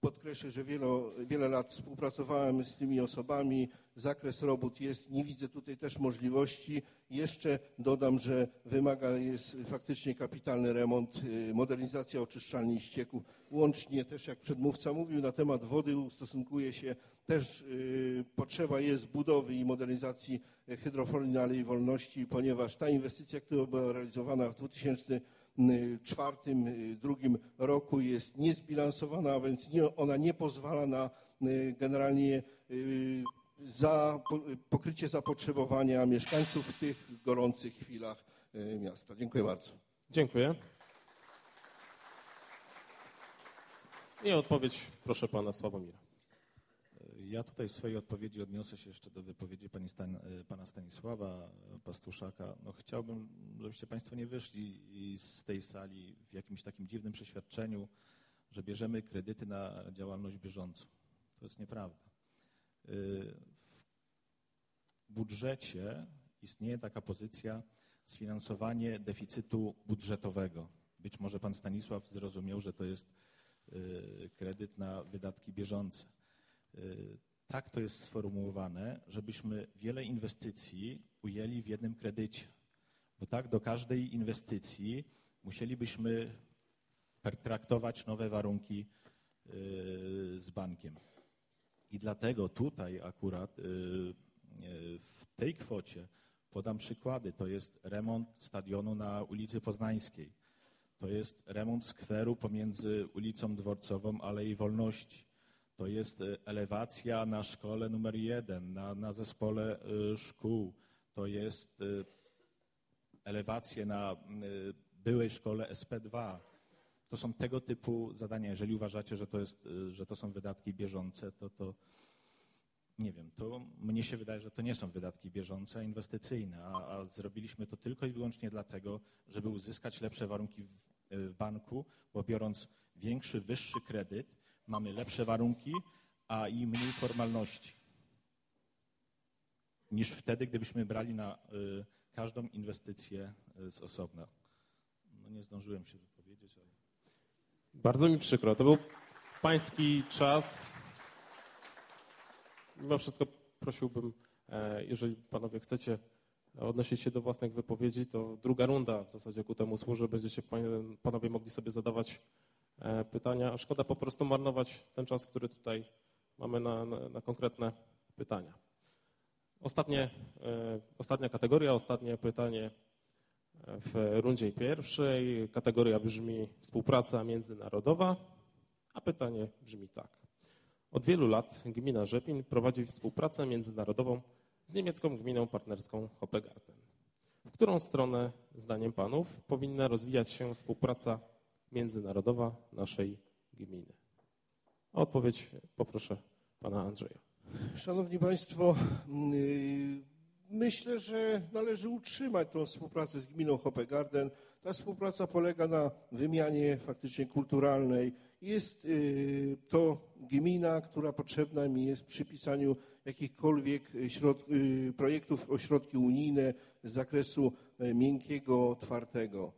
Speaker 3: podkreślę, że wielo, wiele lat współpracowałem z tymi osobami. Zakres robót jest, nie widzę tutaj też możliwości. Jeszcze dodam, że wymaga jest faktycznie kapitalny remont, y, modernizacja oczyszczalni ścieków. Łącznie też, jak przedmówca mówił, na temat wody ustosunkuje się też y, potrzeba jest budowy i modernizacji hydrofolii na Alei Wolności, ponieważ ta inwestycja, która była realizowana w 2000 czwartym, y, drugim roku jest niezbilansowana, a więc nie, ona nie pozwala na y, generalnie y, za pokrycie zapotrzebowania mieszkańców w tych gorących chwilach miasta. Dziękuję bardzo.
Speaker 2: Dziękuję. I odpowiedź proszę pana Sławomira.
Speaker 5: Ja tutaj w swojej odpowiedzi odniosę się jeszcze do wypowiedzi pani Stan, e, pana Stanisława Pastuszaka. No, chciałbym, żebyście państwo nie wyszli z tej sali w jakimś takim dziwnym przeświadczeniu, że bierzemy kredyty na działalność bieżącą. To jest nieprawda. W budżecie istnieje taka pozycja sfinansowanie deficytu budżetowego. Być może pan Stanisław zrozumiał, że to jest e, kredyt na wydatki bieżące. Y, tak to jest sformułowane, żebyśmy wiele inwestycji ujęli w jednym kredycie. Bo tak do każdej inwestycji musielibyśmy pertraktować nowe warunki y, z bankiem. I dlatego tutaj akurat y, w tej kwocie podam przykłady. To jest remont stadionu na ulicy Poznańskiej. To jest remont skweru pomiędzy ulicą Dworcową Alei Wolności to jest e, elewacja na szkole numer jeden, na, na zespole szkół, to jest e, elewacja na byłej szkole SP2. To są tego typu zadania. Jeżeli uważacie, że to, jest, że to są wydatki bieżące, to, to nie wiem, to mnie się wydaje, że to nie są wydatki bieżące, a inwestycyjne, a, a zrobiliśmy to tylko i wyłącznie dlatego, żeby uzyskać lepsze warunki w, w banku, bo biorąc większy, wyższy kredyt, mamy lepsze warunki, a i mniej formalności niż wtedy, gdybyśmy brali na y, każdą inwestycję y, z osobna. No nie zdążyłem się wypowiedzieć.
Speaker 2: Bardzo mi przykro. To był pański czas. Mimo wszystko prosiłbym, e, jeżeli panowie chcecie odnosić się do własnych wypowiedzi, to druga runda w zasadzie ku temu służy. Będziecie panowie mogli sobie zadawać E, pytania. Szkoda po prostu marnować ten czas, który tutaj mamy na, na, na konkretne pytania. Ostatnie, e, ostatnia kategoria, ostatnie pytanie w rundzie pierwszej. Kategoria brzmi współpraca międzynarodowa, a pytanie brzmi tak. Od wielu lat gmina Rzepin prowadzi współpracę międzynarodową z niemiecką gminą partnerską Hoppegarten. W którą stronę, zdaniem panów, powinna rozwijać się współpraca międzynarodowa naszej gminy? O odpowiedź poproszę pana Andrzeja.
Speaker 3: Szanowni Państwo, y, myślę, że należy utrzymać tą współpracę z gminą Hoppegarden. Ta współpraca polega na wymianie faktycznie kulturalnej. Jest y, to gmina, która potrzebna mi jest przy pisaniu jakichkolwiek y, projektów o środki unijne z zakresu miękkiego, twardego.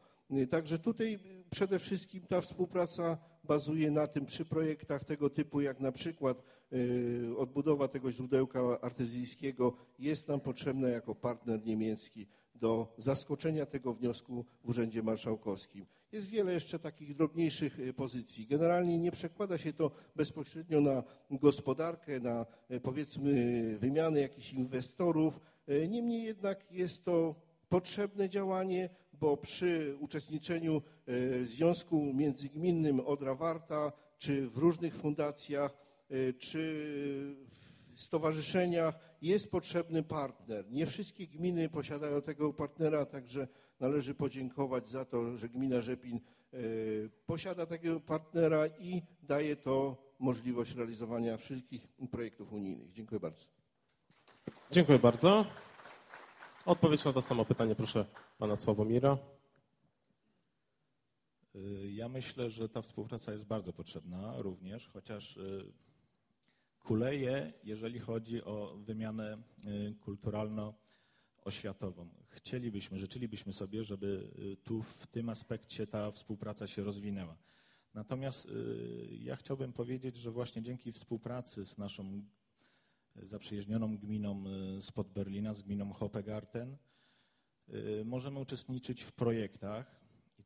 Speaker 3: Także tutaj przede wszystkim ta współpraca bazuje na tym przy projektach tego typu, jak na przykład y, odbudowa tego źródełka artezyjskiego jest nam potrzebna jako partner niemiecki do zaskoczenia tego wniosku w Urzędzie Marszałkowskim. Jest wiele jeszcze takich drobniejszych y, pozycji. Generalnie nie przekłada się to bezpośrednio na gospodarkę, na y, powiedzmy wymianę jakichś inwestorów. Niemniej jednak jest to potrzebne działanie, bo przy uczestniczeniu Związku Międzygminnym Odra Warta, czy w różnych fundacjach, e, czy w stowarzyszeniach jest potrzebny partner. Nie wszystkie gminy posiadają tego partnera, także należy podziękować za to, że gmina Rzepin e, posiada takiego partnera i daje to możliwość realizowania wszystkich projektów unijnych. Dziękuję bardzo.
Speaker 2: Dziękuję bardzo. Odpowiedź na to samo pytanie proszę pana Sławomira.
Speaker 5: Y, ja myślę, że ta współpraca jest bardzo potrzebna również, chociaż y, kuleje, jeżeli chodzi o wymianę y, kulturalno-oświatową. Chcielibyśmy, życzylibyśmy sobie, żeby tu w tym aspekcie ta współpraca się rozwinęła. Natomiast ja chciałbym powiedzieć, że właśnie dzięki współpracy z naszą zaprzyjaźnioną gminą spod Berlina, z gminą Hoppegarten, możemy uczestniczyć w projektach.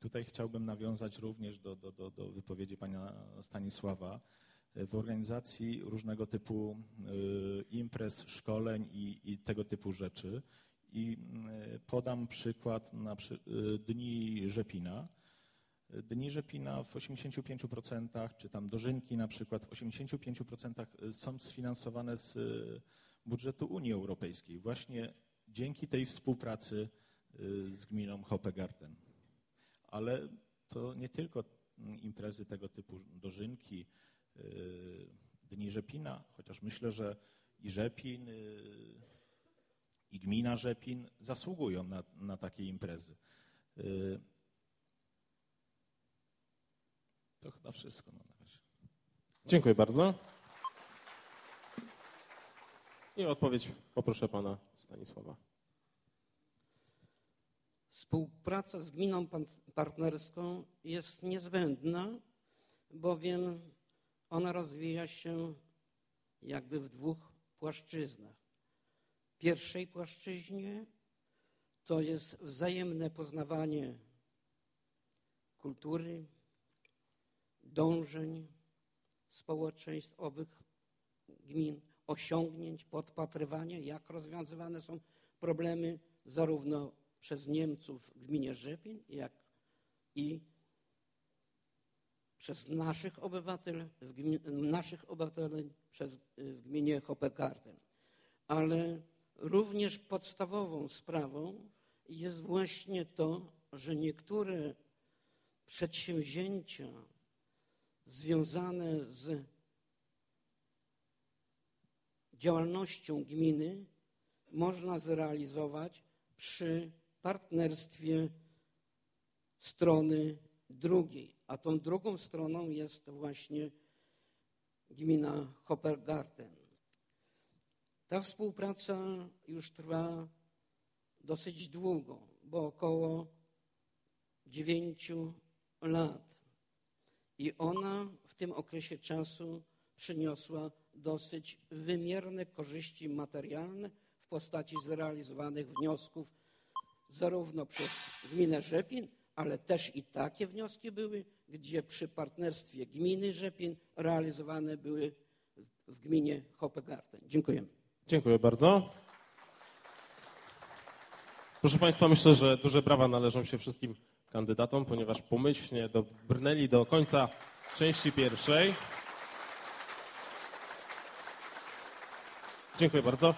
Speaker 5: Tutaj chciałbym nawiązać również do, do, do, do wypowiedzi pana Stanisława w organizacji różnego typu imprez, szkoleń i, i tego typu rzeczy. I podam przykład na przy, Dni Rzepina Dni Rzepina w 85%, czy tam dożynki na przykład w 85% są sfinansowane z y, budżetu Unii Europejskiej. Właśnie dzięki tej współpracy y, z gminą Hoppegarten. Ale to nie tylko imprezy tego typu dożynki, y, Dni Rzepina, chociaż myślę, że i Rzepin, i gmina Rzepin zasługują na, na takie imprezy. To chyba wszystko no, na razie.
Speaker 2: Dziękuję bardzo. I odpowiedź poproszę pana Stanisława.
Speaker 4: Współpraca z gminą partnerską jest niezbędna, bowiem ona rozwija się jakby w dwóch płaszczyznach. Pierwszej płaszczyźnie to jest wzajemne poznawanie kultury, dążeń społeczeństw owych gmin, osiągnięć, podpatrywania, jak rozwiązywane są problemy zarówno przez Niemców w gminie Rzepin, jak i przez naszych obywateli, w gminie, naszych obywateli przez, w gminie Hoppegarten. Ale również podstawową sprawą jest właśnie to, że niektóre przedsięwzięcia związane z działalnością gminy można zrealizować przy partnerstwie strony drugiej. A tą drugą stroną jest właśnie gmina Hoppergarten. Ta współpraca już trwa dosyć długo, bo około dziewięciu lat. I ona w tym okresie czasu przyniosła dosyć wymierne korzyści materialne w postaci zrealizowanych wniosków zarówno przez gminę Rzepin, ale też i takie wnioski były, gdzie przy partnerstwie gminy Rzepin realizowane były w gminie Hoppegarten. Dziękuję.
Speaker 2: Dziękuję bardzo. Proszę Państwa, myślę, że duże brawa należą się wszystkim kandydatom, ponieważ pomyślnie dobrnęli do końca części pierwszej. Dziękuję bardzo.